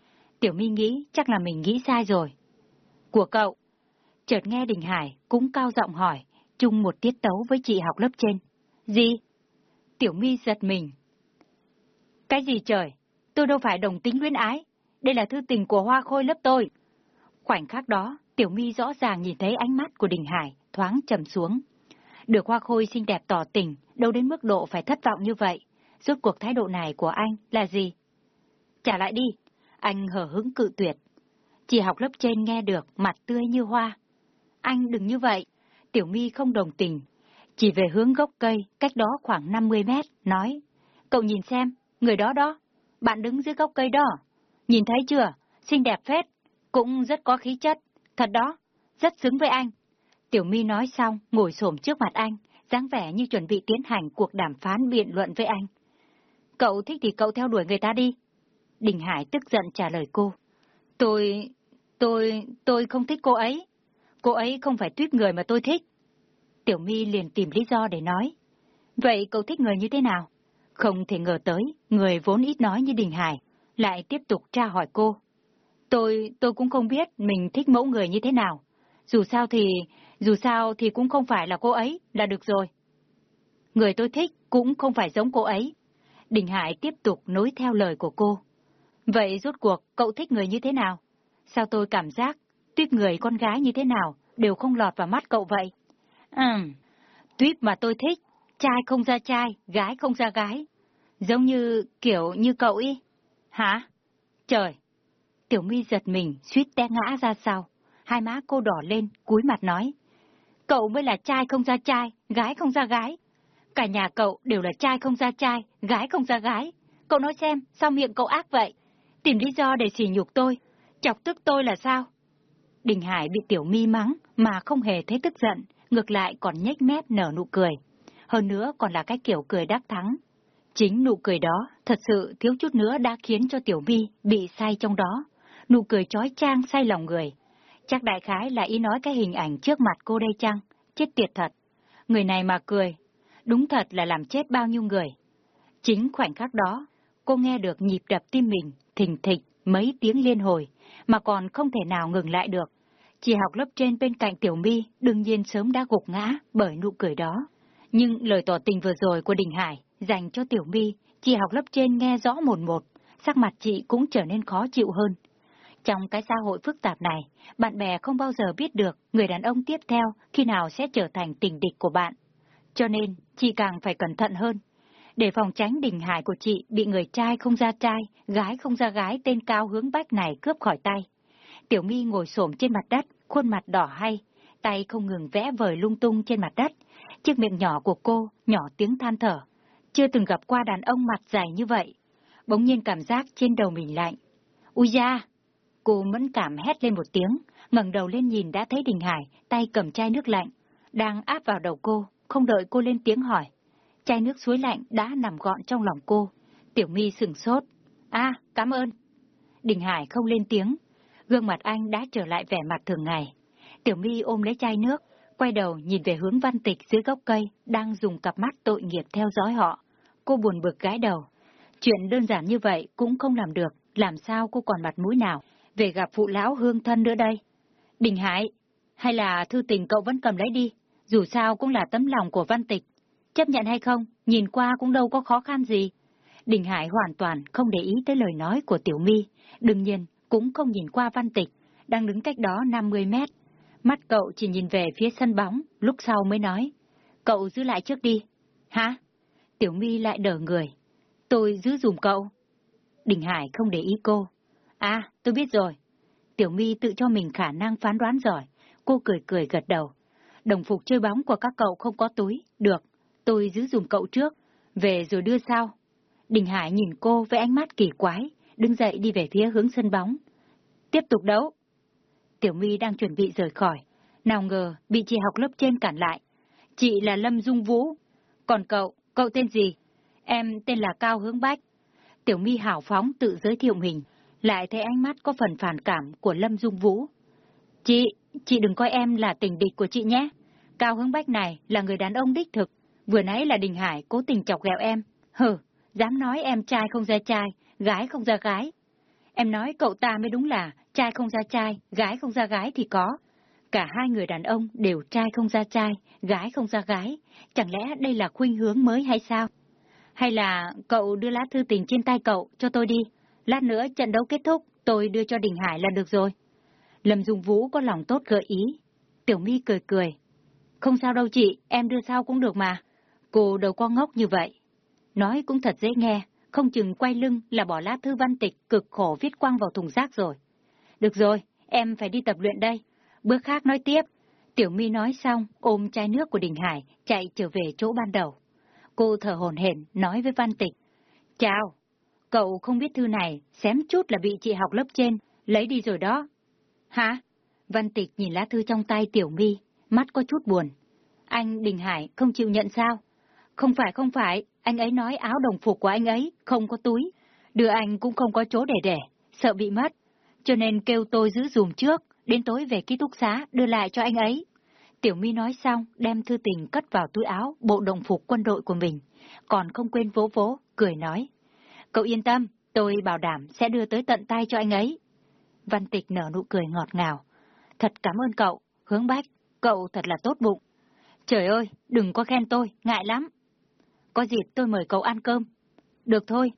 Tiểu My nghĩ chắc là mình nghĩ sai rồi. Của cậu. Chợt nghe Đình Hải cũng cao giọng hỏi, chung một tiết tấu với chị học lớp trên. Gì? Tiểu My giật mình. Cái gì trời? Tôi đâu phải đồng tính luyến ái. Đây là thư tình của hoa khôi lớp tôi. Khoảnh khắc đó, Tiểu My rõ ràng nhìn thấy ánh mắt của Đình Hải thoáng trầm xuống. Được hoa khôi xinh đẹp tỏ tình, đâu đến mức độ phải thất vọng như vậy. Rốt cuộc thái độ này của anh là gì? Trả lại đi. Anh hở hứng cự tuyệt. Chị học lớp trên nghe được, mặt tươi như hoa. Anh đừng như vậy. Tiểu My không đồng tình. Chỉ về hướng gốc cây, cách đó khoảng 50 mét, nói. Cậu nhìn xem, người đó đó. Bạn đứng dưới gốc cây đó. Nhìn thấy chưa? Xinh đẹp phết. Cũng rất có khí chất. Thật đó. Rất xứng với anh. Tiểu My nói xong, ngồi xổm trước mặt anh, dáng vẻ như chuẩn bị tiến hành cuộc đàm phán biện luận với anh. Cậu thích thì cậu theo đuổi người ta đi. Đình Hải tức giận trả lời cô. Tôi... tôi... tôi không thích cô ấy. Cô ấy không phải tuyết người mà tôi thích. Tiểu My liền tìm lý do để nói. Vậy cậu thích người như thế nào? Không thể ngờ tới, người vốn ít nói như Đình Hải, lại tiếp tục tra hỏi cô. Tôi, tôi cũng không biết mình thích mẫu người như thế nào. Dù sao thì, dù sao thì cũng không phải là cô ấy, là được rồi. Người tôi thích cũng không phải giống cô ấy. Đình Hải tiếp tục nối theo lời của cô. Vậy rốt cuộc cậu thích người như thế nào? Sao tôi cảm giác tuyết người con gái như thế nào đều không lọt vào mắt cậu vậy? Ừm, tuyết mà tôi thích, trai không ra trai, gái không ra gái. Giống như kiểu như cậu ý. Hả? Trời! Tiểu My giật mình, suýt té ngã ra sau. Hai má cô đỏ lên, cúi mặt nói. Cậu mới là trai không ra trai, gái không ra gái. Cả nhà cậu đều là trai không ra trai, gái không ra gái. Cậu nói xem, sao miệng cậu ác vậy? Tìm lý do để xỉ nhục tôi, chọc tức tôi là sao? Đình Hải bị Tiểu Mi mắng mà không hề thấy tức giận, ngược lại còn nhếch mép nở nụ cười. Hơn nữa còn là cái kiểu cười đắc thắng. Chính nụ cười đó thật sự thiếu chút nữa đã khiến cho Tiểu Mi bị say trong đó. Nụ cười trói trang say lòng người. Chắc đại khái là ý nói cái hình ảnh trước mặt cô đây chăng? Chết tiệt thật. Người này mà cười. Đúng thật là làm chết bao nhiêu người. Chính khoảnh khắc đó, cô nghe được nhịp đập tim mình, thình thịch, mấy tiếng liên hồi, mà còn không thể nào ngừng lại được. Chị học lớp trên bên cạnh Tiểu My đương nhiên sớm đã gục ngã bởi nụ cười đó. Nhưng lời tỏ tình vừa rồi của Đình Hải dành cho Tiểu My, chị học lớp trên nghe rõ một một, sắc mặt chị cũng trở nên khó chịu hơn. Trong cái xã hội phức tạp này, bạn bè không bao giờ biết được người đàn ông tiếp theo khi nào sẽ trở thành tình địch của bạn. Cho nên, chị càng phải cẩn thận hơn. Để phòng tránh đình hải của chị bị người trai không ra trai, gái không ra gái tên cao hướng bách này cướp khỏi tay. Tiểu My ngồi xổm trên mặt đất, khuôn mặt đỏ hay, tay không ngừng vẽ vời lung tung trên mặt đất. Chiếc miệng nhỏ của cô nhỏ tiếng than thở. Chưa từng gặp qua đàn ông mặt dài như vậy. Bỗng nhiên cảm giác trên đầu mình lạnh. Ui da! Cô mẫn cảm hét lên một tiếng, ngẩng đầu lên nhìn đã thấy Đình Hải, tay cầm chai nước lạnh, đang áp vào đầu cô, không đợi cô lên tiếng hỏi. Chai nước suối lạnh đã nằm gọn trong lòng cô. Tiểu My sừng sốt. À, cảm ơn. Đình Hải không lên tiếng. Gương mặt anh đã trở lại vẻ mặt thường ngày. Tiểu My ôm lấy chai nước, quay đầu nhìn về hướng văn tịch dưới gốc cây, đang dùng cặp mắt tội nghiệp theo dõi họ. Cô buồn bực gãi đầu. Chuyện đơn giản như vậy cũng không làm được, làm sao cô còn mặt mũi nào về gặp phụ lão hương thân nữa đây. Đình Hải, hay là thư tình cậu vẫn cầm lấy đi, dù sao cũng là tấm lòng của văn tịch. Chấp nhận hay không, nhìn qua cũng đâu có khó khăn gì. Đình Hải hoàn toàn không để ý tới lời nói của Tiểu My, đương nhiên cũng không nhìn qua văn tịch, đang đứng cách đó 50 mét. Mắt cậu chỉ nhìn về phía sân bóng, lúc sau mới nói. Cậu giữ lại trước đi. Hả? Tiểu My lại đỡ người. Tôi giữ dùm cậu. Đình Hải không để ý cô. À, tôi biết rồi. Tiểu My tự cho mình khả năng phán đoán giỏi, cô cười cười gật đầu. Đồng phục chơi bóng của các cậu không có túi, được, tôi giữ dùm cậu trước, về rồi đưa sau. Đình Hải nhìn cô với ánh mắt kỳ quái, đứng dậy đi về phía hướng sân bóng. Tiếp tục đấu. Tiểu My đang chuẩn bị rời khỏi, nào ngờ bị chị học lớp trên cản lại. Chị là Lâm Dung Vũ, còn cậu, cậu tên gì? Em tên là Cao Hướng Bách. Tiểu My hào phóng tự giới thiệu mình, lại thấy ánh mắt có phần phản cảm của Lâm Dung Vũ. Chị, chị đừng coi em là tình địch của chị nhé. Cao Hướng Bách này là người đàn ông đích thực, vừa nãy là Đình Hải cố tình chọc ghẹo em. Hừ, dám nói em trai không ra trai, gái không ra gái. Em nói cậu ta mới đúng là trai không ra trai, gái không ra gái thì có. Cả hai người đàn ông đều trai không ra trai, gái không ra gái. Chẳng lẽ đây là khuynh hướng mới hay sao? Hay là cậu đưa lá thư tình trên tay cậu cho tôi đi. Lát nữa trận đấu kết thúc, tôi đưa cho Đình Hải là được rồi. Lâm Dung Vũ có lòng tốt gợi ý. Tiểu My cười cười. Không sao đâu chị, em đưa sao cũng được mà. Cô đầu con ngốc như vậy. Nói cũng thật dễ nghe, không chừng quay lưng là bỏ lá thư văn tịch cực khổ viết quăng vào thùng rác rồi. Được rồi, em phải đi tập luyện đây. Bước khác nói tiếp. Tiểu My nói xong, ôm chai nước của Đình Hải, chạy trở về chỗ ban đầu. Cô thở hổn hển nói với Văn Tịch. Chào, cậu không biết thư này, xém chút là bị chị học lớp trên, lấy đi rồi đó. Hả? Văn Tịch nhìn lá thư trong tay Tiểu My, mắt có chút buồn. Anh Đình Hải không chịu nhận sao? Không phải không phải, anh ấy nói áo đồng phục của anh ấy không có túi, đưa anh cũng không có chỗ để để, sợ bị mất. Cho nên kêu tôi giữ dùm trước, đến tối về ký túc xá đưa lại cho anh ấy. Tiểu My nói xong, đem thư tình cất vào túi áo bộ đồng phục quân đội của mình, còn không quên vỗ vỗ, cười nói. Cậu yên tâm, tôi bảo đảm sẽ đưa tới tận tay cho anh ấy. Văn Tịch nở nụ cười ngọt ngào. Thật cảm ơn cậu, hướng bách, cậu thật là tốt bụng. Trời ơi, đừng có khen tôi, ngại lắm. Có dịp tôi mời cậu ăn cơm. Được thôi.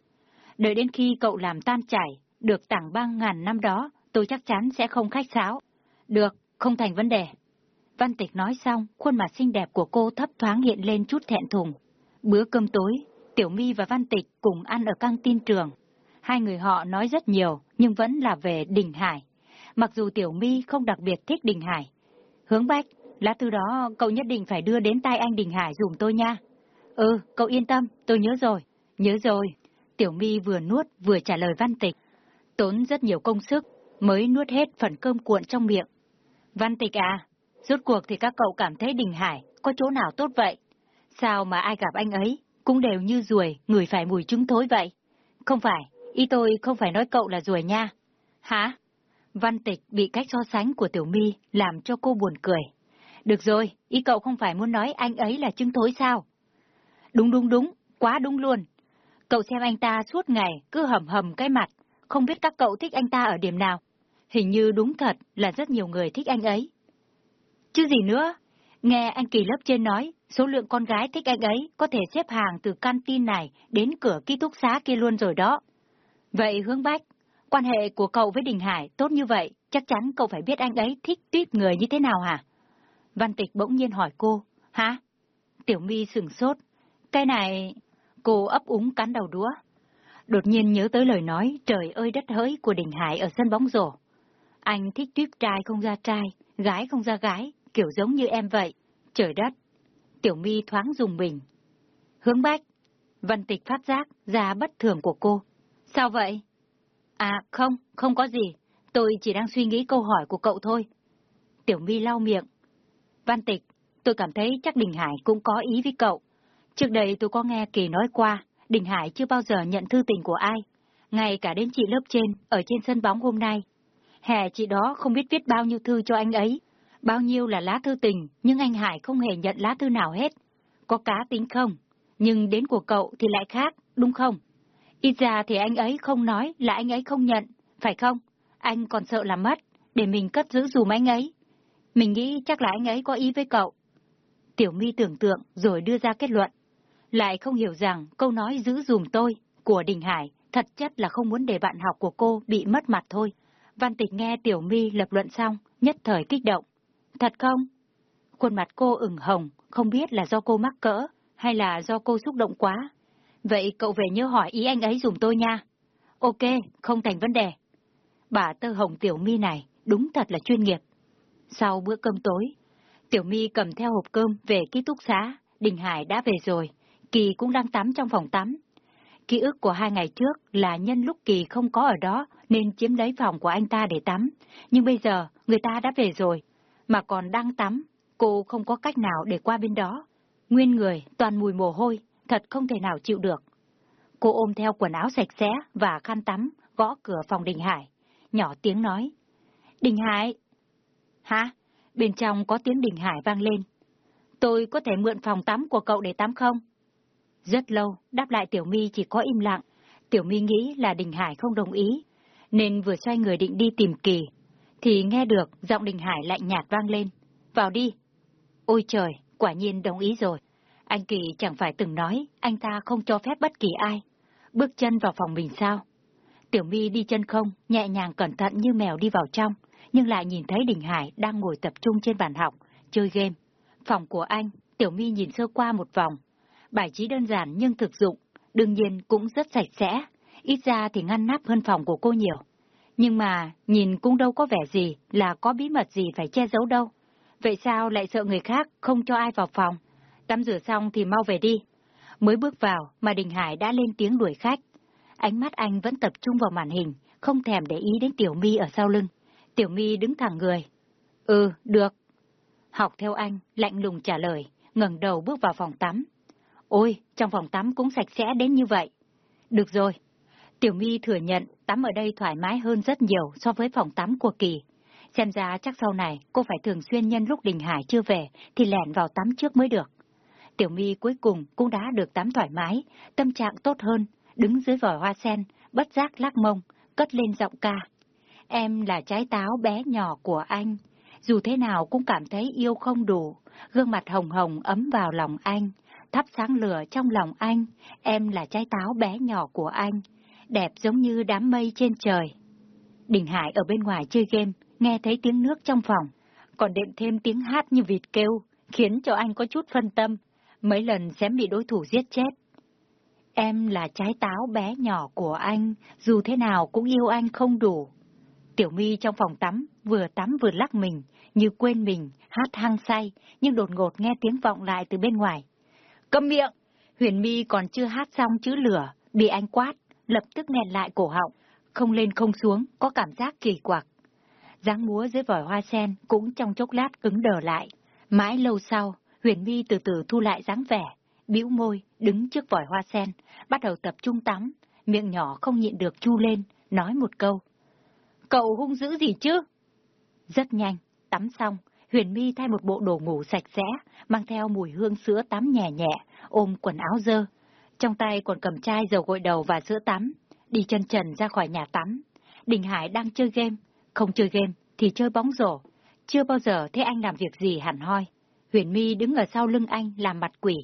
Đợi đến khi cậu làm tan chảy, được tảng băng ngàn năm đó, tôi chắc chắn sẽ không khách sáo. Được, không thành vấn đề. Văn Tịch nói xong, khuôn mặt xinh đẹp của cô thấp thoáng hiện lên chút thẹn thùng. Bữa cơm tối, Tiểu My và Văn Tịch cùng ăn ở căng tin trường. Hai người họ nói rất nhiều, nhưng vẫn là về Đình Hải. Mặc dù Tiểu My không đặc biệt thích Đình Hải. Hướng Bách, lá thư đó cậu nhất định phải đưa đến tay anh Đình Hải dùm tôi nha. Ừ, cậu yên tâm, tôi nhớ rồi. Nhớ rồi. Tiểu My vừa nuốt vừa trả lời Văn Tịch. Tốn rất nhiều công sức, mới nuốt hết phần cơm cuộn trong miệng. Văn Tịch à, rốt cuộc thì các cậu cảm thấy Đình Hải có chỗ nào tốt vậy? Sao mà ai gặp anh ấy cũng đều như ruồi, người phải mùi trứng thối vậy? Không phải, ý tôi không phải nói cậu là ruồi nha. Hả? Văn Tịch bị cách so sánh của Tiểu My làm cho cô buồn cười. Được rồi, ý cậu không phải muốn nói anh ấy là trứng thối sao? Đúng đúng đúng, quá đúng luôn. Cậu xem anh ta suốt ngày cứ hầm hầm cái mặt, không biết các cậu thích anh ta ở điểm nào. Hình như đúng thật là rất nhiều người thích anh ấy. Chứ gì nữa, nghe anh Kỳ lớp trên nói, số lượng con gái thích anh ấy có thể xếp hàng từ canteen này đến cửa ký túc xá kia luôn rồi đó. Vậy Hướng Bách, quan hệ của cậu với Đình Hải tốt như vậy, chắc chắn cậu phải biết anh ấy thích tuyết người như thế nào hả? Văn Tịch bỗng nhiên hỏi cô, hả? Tiểu My sừng sốt, cái này... Cô ấp úng cắn đầu đũa. Đột nhiên nhớ tới lời nói trời ơi đất hỡi của Đình Hải ở sân bóng rổ. Anh thích tuyếp trai không ra trai, gái không ra gái, kiểu giống như em vậy. Trời đất! Tiểu mi thoáng dùng mình. Hướng bách. Văn tịch phát giác ra bất thường của cô. Sao vậy? À không, không có gì. Tôi chỉ đang suy nghĩ câu hỏi của cậu thôi. Tiểu mi lau miệng. Văn tịch, tôi cảm thấy chắc Đình Hải cũng có ý với cậu. Trước đây tôi có nghe Kỳ nói qua, Đình Hải chưa bao giờ nhận thư tình của ai. Ngay cả đến chị lớp trên, ở trên sân bóng hôm nay. Hè chị đó không biết viết bao nhiêu thư cho anh ấy. Bao nhiêu là lá thư tình, nhưng anh Hải không hề nhận lá thư nào hết. Có cá tính không? Nhưng đến của cậu thì lại khác, đúng không? Ít ra thì anh ấy không nói là anh ấy không nhận, phải không? Anh còn sợ làm mất, để mình cất giữ dùm anh ấy. Mình nghĩ chắc là anh ấy có ý với cậu. Tiểu My tưởng tượng rồi đưa ra kết luận lại không hiểu rằng câu nói giữ dùm tôi của Đình Hải thật chất là không muốn để bạn học của cô bị mất mặt thôi. Văn Tịch nghe Tiểu My lập luận xong, nhất thời kích động. Thật không? Khuôn mặt cô ửng hồng, không biết là do cô mắc cỡ, hay là do cô xúc động quá. Vậy cậu về nhớ hỏi ý anh ấy dùm tôi nha. Ok, không thành vấn đề. Bà tơ hồng Tiểu My này đúng thật là chuyên nghiệp. Sau bữa cơm tối, Tiểu My cầm theo hộp cơm về ký túc xá, Đình Hải đã về rồi, Kỳ cũng đang tắm trong phòng tắm. Ký ức của hai ngày trước là nhân lúc Kỳ không có ở đó nên chiếm lấy phòng của anh ta để tắm, nhưng bây giờ người ta đã về rồi, mà còn đang tắm, cô không có cách nào để qua bên đó. Nguyên người toàn mùi mồ hôi, thật không thể nào chịu được. Cô ôm theo quần áo sạch sẽ và khăn tắm, gõ cửa phòng Đình Hải, nhỏ tiếng nói. Đình Hải! Hả? Bên trong có tiếng Đình Hải vang lên. Tôi có thể mượn phòng tắm của cậu để tắm không? Rất lâu, đáp lại Tiểu My chỉ có im lặng. Tiểu My nghĩ là Đình Hải không đồng ý, nên vừa xoay người định đi tìm Kỳ, thì nghe được giọng Đình Hải lạnh nhạt vang lên. Vào đi! Ôi trời, quả nhiên đồng ý rồi. Anh Kỳ chẳng phải từng nói anh ta không cho phép bất kỳ ai. Bước chân vào phòng mình sao? Tiểu My đi chân không, nhẹ nhàng cẩn thận như mèo đi vào trong, nhưng lại nhìn thấy Đình Hải đang ngồi tập trung trên bàn học, chơi game. Phòng của anh, Tiểu My nhìn sơ qua một vòng. Bài trí đơn giản nhưng thực dụng, đương nhiên cũng rất sạch sẽ, ít ra thì ngăn nắp hơn phòng của cô nhiều. Nhưng mà, nhìn cũng đâu có vẻ gì là có bí mật gì phải che giấu đâu. Vậy sao lại sợ người khác không cho ai vào phòng? Tắm rửa xong thì mau về đi. Mới bước vào mà Đình Hải đã lên tiếng đuổi khách. Ánh mắt anh vẫn tập trung vào màn hình, không thèm để ý đến Tiểu My ở sau lưng. Tiểu My đứng thẳng người. Ừ, được. Học theo anh, lạnh lùng trả lời, ngẩng đầu bước vào phòng tắm. Ôi, trong phòng tắm cũng sạch sẽ đến như vậy. Được rồi. Tiểu My thừa nhận tắm ở đây thoải mái hơn rất nhiều so với phòng tắm của Kỳ. Xem ra chắc sau này cô phải thường xuyên nhân lúc Đình Hải chưa về thì lẻn vào tắm trước mới được. Tiểu My cuối cùng cũng đã được tắm thoải mái, tâm trạng tốt hơn, đứng dưới vòi hoa sen, bất giác lắc mông, cất lên giọng ca. Em là trái táo bé nhỏ của anh, dù thế nào cũng cảm thấy yêu không đủ, gương mặt hồng hồng ấm vào lòng anh, thắp sáng lửa trong lòng anh, em là trái táo bé nhỏ của anh, đẹp giống như đám mây trên trời. Đình Hải ở bên ngoài chơi game, nghe thấy tiếng nước trong phòng, còn đệm thêm tiếng hát như vịt kêu, khiến cho anh có chút phân tâm, mấy lần sẽ bị đối thủ giết chết. Em là trái táo bé nhỏ của anh, dù thế nào cũng yêu anh không đủ. Tiểu My trong phòng tắm, vừa tắm vừa lắc mình, như quên mình, hát hăng say, nhưng đột ngột nghe tiếng vọng lại từ bên ngoài. Cầm miệng! Huyền My còn chưa hát xong chữ lửa, bị anh quát, lập tức nghẹn lại cổ họng, không lên không xuống, có cảm giác kỳ quặc. dáng múa dưới vòi hoa sen cũng trong chốc lát cứng đờ lại. Mãi lâu sau, Huyền My từ từ thu lại dáng vẻ, bĩu môi, đứng trước vòi hoa sen, bắt đầu tập trung tắm, miệng nhỏ không nhịn được chu lên, nói một câu. Cậu hung dữ gì chứ? Rất nhanh, tắm xong, Huyền My thay một bộ đồ ngủ sạch sẽ, mang theo mùi hương sữa tắm nhẹ nhẹ, ôm quần áo dơ. Trong tay còn cầm chai dầu gội đầu và sữa tắm, đi chân trần ra khỏi nhà tắm. Đình Hải đang chơi game, không chơi game thì chơi bóng rổ. Chưa bao giờ thấy anh làm việc gì hẳn hoi. Huyền My đứng ở sau lưng anh làm mặt quỷ.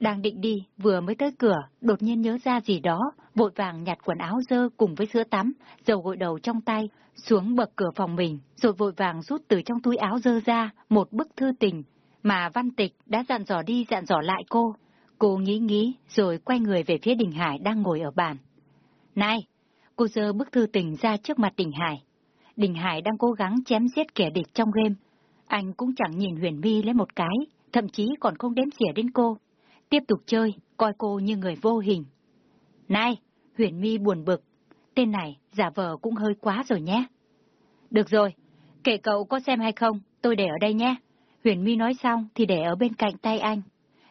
Đang định đi, vừa mới tới cửa, đột nhiên nhớ ra gì đó, vội vàng nhặt quần áo dơ cùng với sữa tắm, dầu gội đầu trong tay, xuống bậc cửa phòng mình, rồi vội vàng rút từ trong túi áo dơ ra một bức thư tình, mà Văn Tịch đã dặn dò đi dặn dò lại cô. Cô nghĩ nghĩ, rồi quay người về phía Đình Hải đang ngồi ở bàn. Này! Cô dơ bức thư tình ra trước mặt Đình Hải. Đình Hải đang cố gắng chém giết kẻ địch trong game, anh cũng chẳng nhìn Huyền My lấy một cái, thậm chí còn không đếm xỉa đến cô. Tiếp tục chơi, coi cô như người vô hình. Này, Huyền My buồn bực. Tên này giả vờ cũng hơi quá rồi nhé. Được rồi, kể cậu có xem hay không, tôi để ở đây nhé. Huyền My nói xong thì để ở bên cạnh tay anh.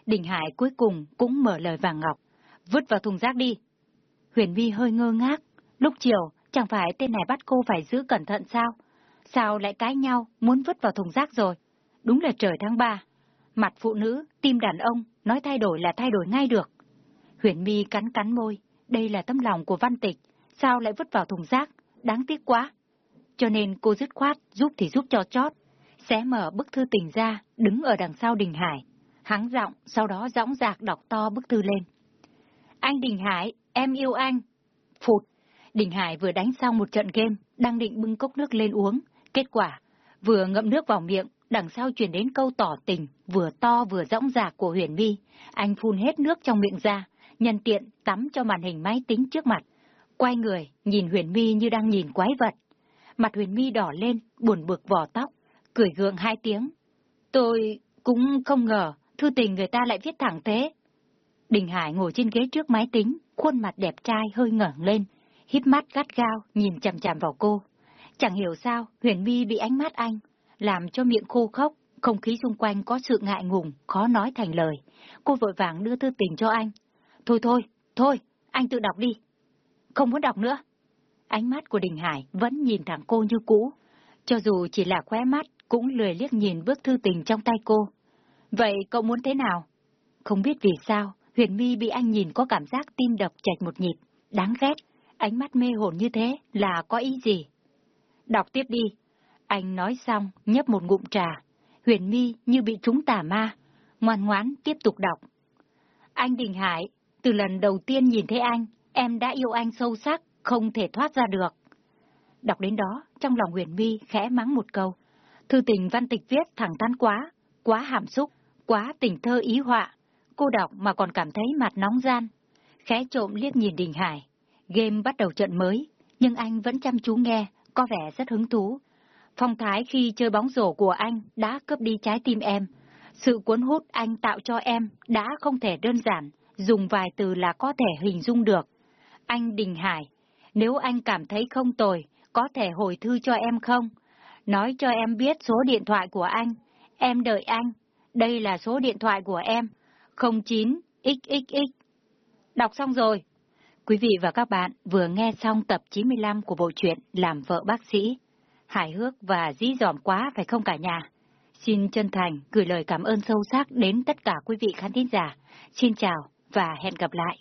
Đình Hải cuối cùng cũng mở lời vàng ngọc. Vứt vào thùng rác đi. Huyền My hơi ngơ ngác. Lúc chiều, chẳng phải tên này bắt cô phải giữ cẩn thận sao? Sao lại cãi nhau, muốn vứt vào thùng rác rồi? Đúng là trời tháng ba. Mặt phụ nữ, tim đàn ông, nói thay đổi là thay đổi ngay được. Huyền My cắn cắn môi, đây là tấm lòng của văn tịch, sao lại vứt vào thùng rác, đáng tiếc quá. Cho nên cô dứt khoát, giúp thì giúp cho chót. Xé mở bức thư tình ra, đứng ở đằng sau Đình Hải. Hắng giọng, sau đó dõng dạc đọc to bức thư lên. Anh Đình Hải, em yêu anh. Phụt. Đình Hải vừa đánh xong một trận game, đang định bưng cốc nước lên uống, Kết quả, vừa ngậm nước vào miệng, đằng sau truyền đến câu tỏ tình, vừa to vừa dõng dạc của Huyền My. Anh phun hết nước trong miệng ra, nhân tiện tắm cho màn hình máy tính trước mặt. Quay người, nhìn Huyền My như đang nhìn quái vật. Mặt Huyền My đỏ lên, buồn bực vò tóc, cười gượng hai tiếng. Tôi cũng không ngờ thư tình người ta lại viết thẳng thế. Đình Hải ngồi trên ghế trước máy tính, khuôn mặt đẹp trai hơi ngẩng lên, híp mắt gắt gao nhìn chằm chằm vào cô. Chẳng hiểu sao, Huyền My bị ánh mắt anh, làm cho miệng khô khốc, không khí xung quanh có sự ngại ngùng, khó nói thành lời. Cô vội vàng đưa thư tình cho anh. Thôi thôi, thôi, anh tự đọc đi. Không muốn đọc nữa. Ánh mắt của Đình Hải vẫn nhìn thẳng cô như cũ. Cho dù chỉ là khóe mắt, cũng lười liếc nhìn bức thư tình trong tay cô. Vậy cậu muốn thế nào? Không biết vì sao, Huyền My bị anh nhìn có cảm giác tim đập chạch một nhịp. Đáng ghét, ánh mắt mê hồn như thế là có ý gì? Đọc tiếp đi. Anh nói xong, nhấp một ngụm trà. Huyền My như bị trúng tà ma. Ngoan ngoãn tiếp tục đọc. Anh Đình Hải, từ lần đầu tiên nhìn thấy anh, em đã yêu anh sâu sắc, không thể thoát ra được. Đọc đến đó, trong lòng Huyền My khẽ mắng một câu. Thư tình văn tịch viết thẳng thắn quá, quá hàm xúc, quá tình thơ ý họa. Cô đọc mà còn cảm thấy mặt nóng gian. Khẽ trộm liếc nhìn Đình Hải. Game bắt đầu trận mới, nhưng anh vẫn chăm chú nghe, có vẻ rất hứng thú. Phong thái khi chơi bóng rổ của anh đã cướp đi trái tim em. Sự cuốn hút anh tạo cho em đã không thể đơn giản, dùng vài từ là có thể hình dung được. Anh Đình Hải, nếu anh cảm thấy không tồi, có thể hồi thư cho em không? Nói cho em biết số điện thoại của anh. Em đợi anh. Đây là số điện thoại của em. 09XXX. Đọc xong rồi. Quý vị và các bạn vừa nghe xong tập 95 của bộ truyện Làm vợ bác sĩ. Hài hước và dí dỏm quá phải không cả nhà? Xin chân thành gửi lời cảm ơn sâu sắc đến tất cả quý vị khán thính giả. Xin chào và hẹn gặp lại.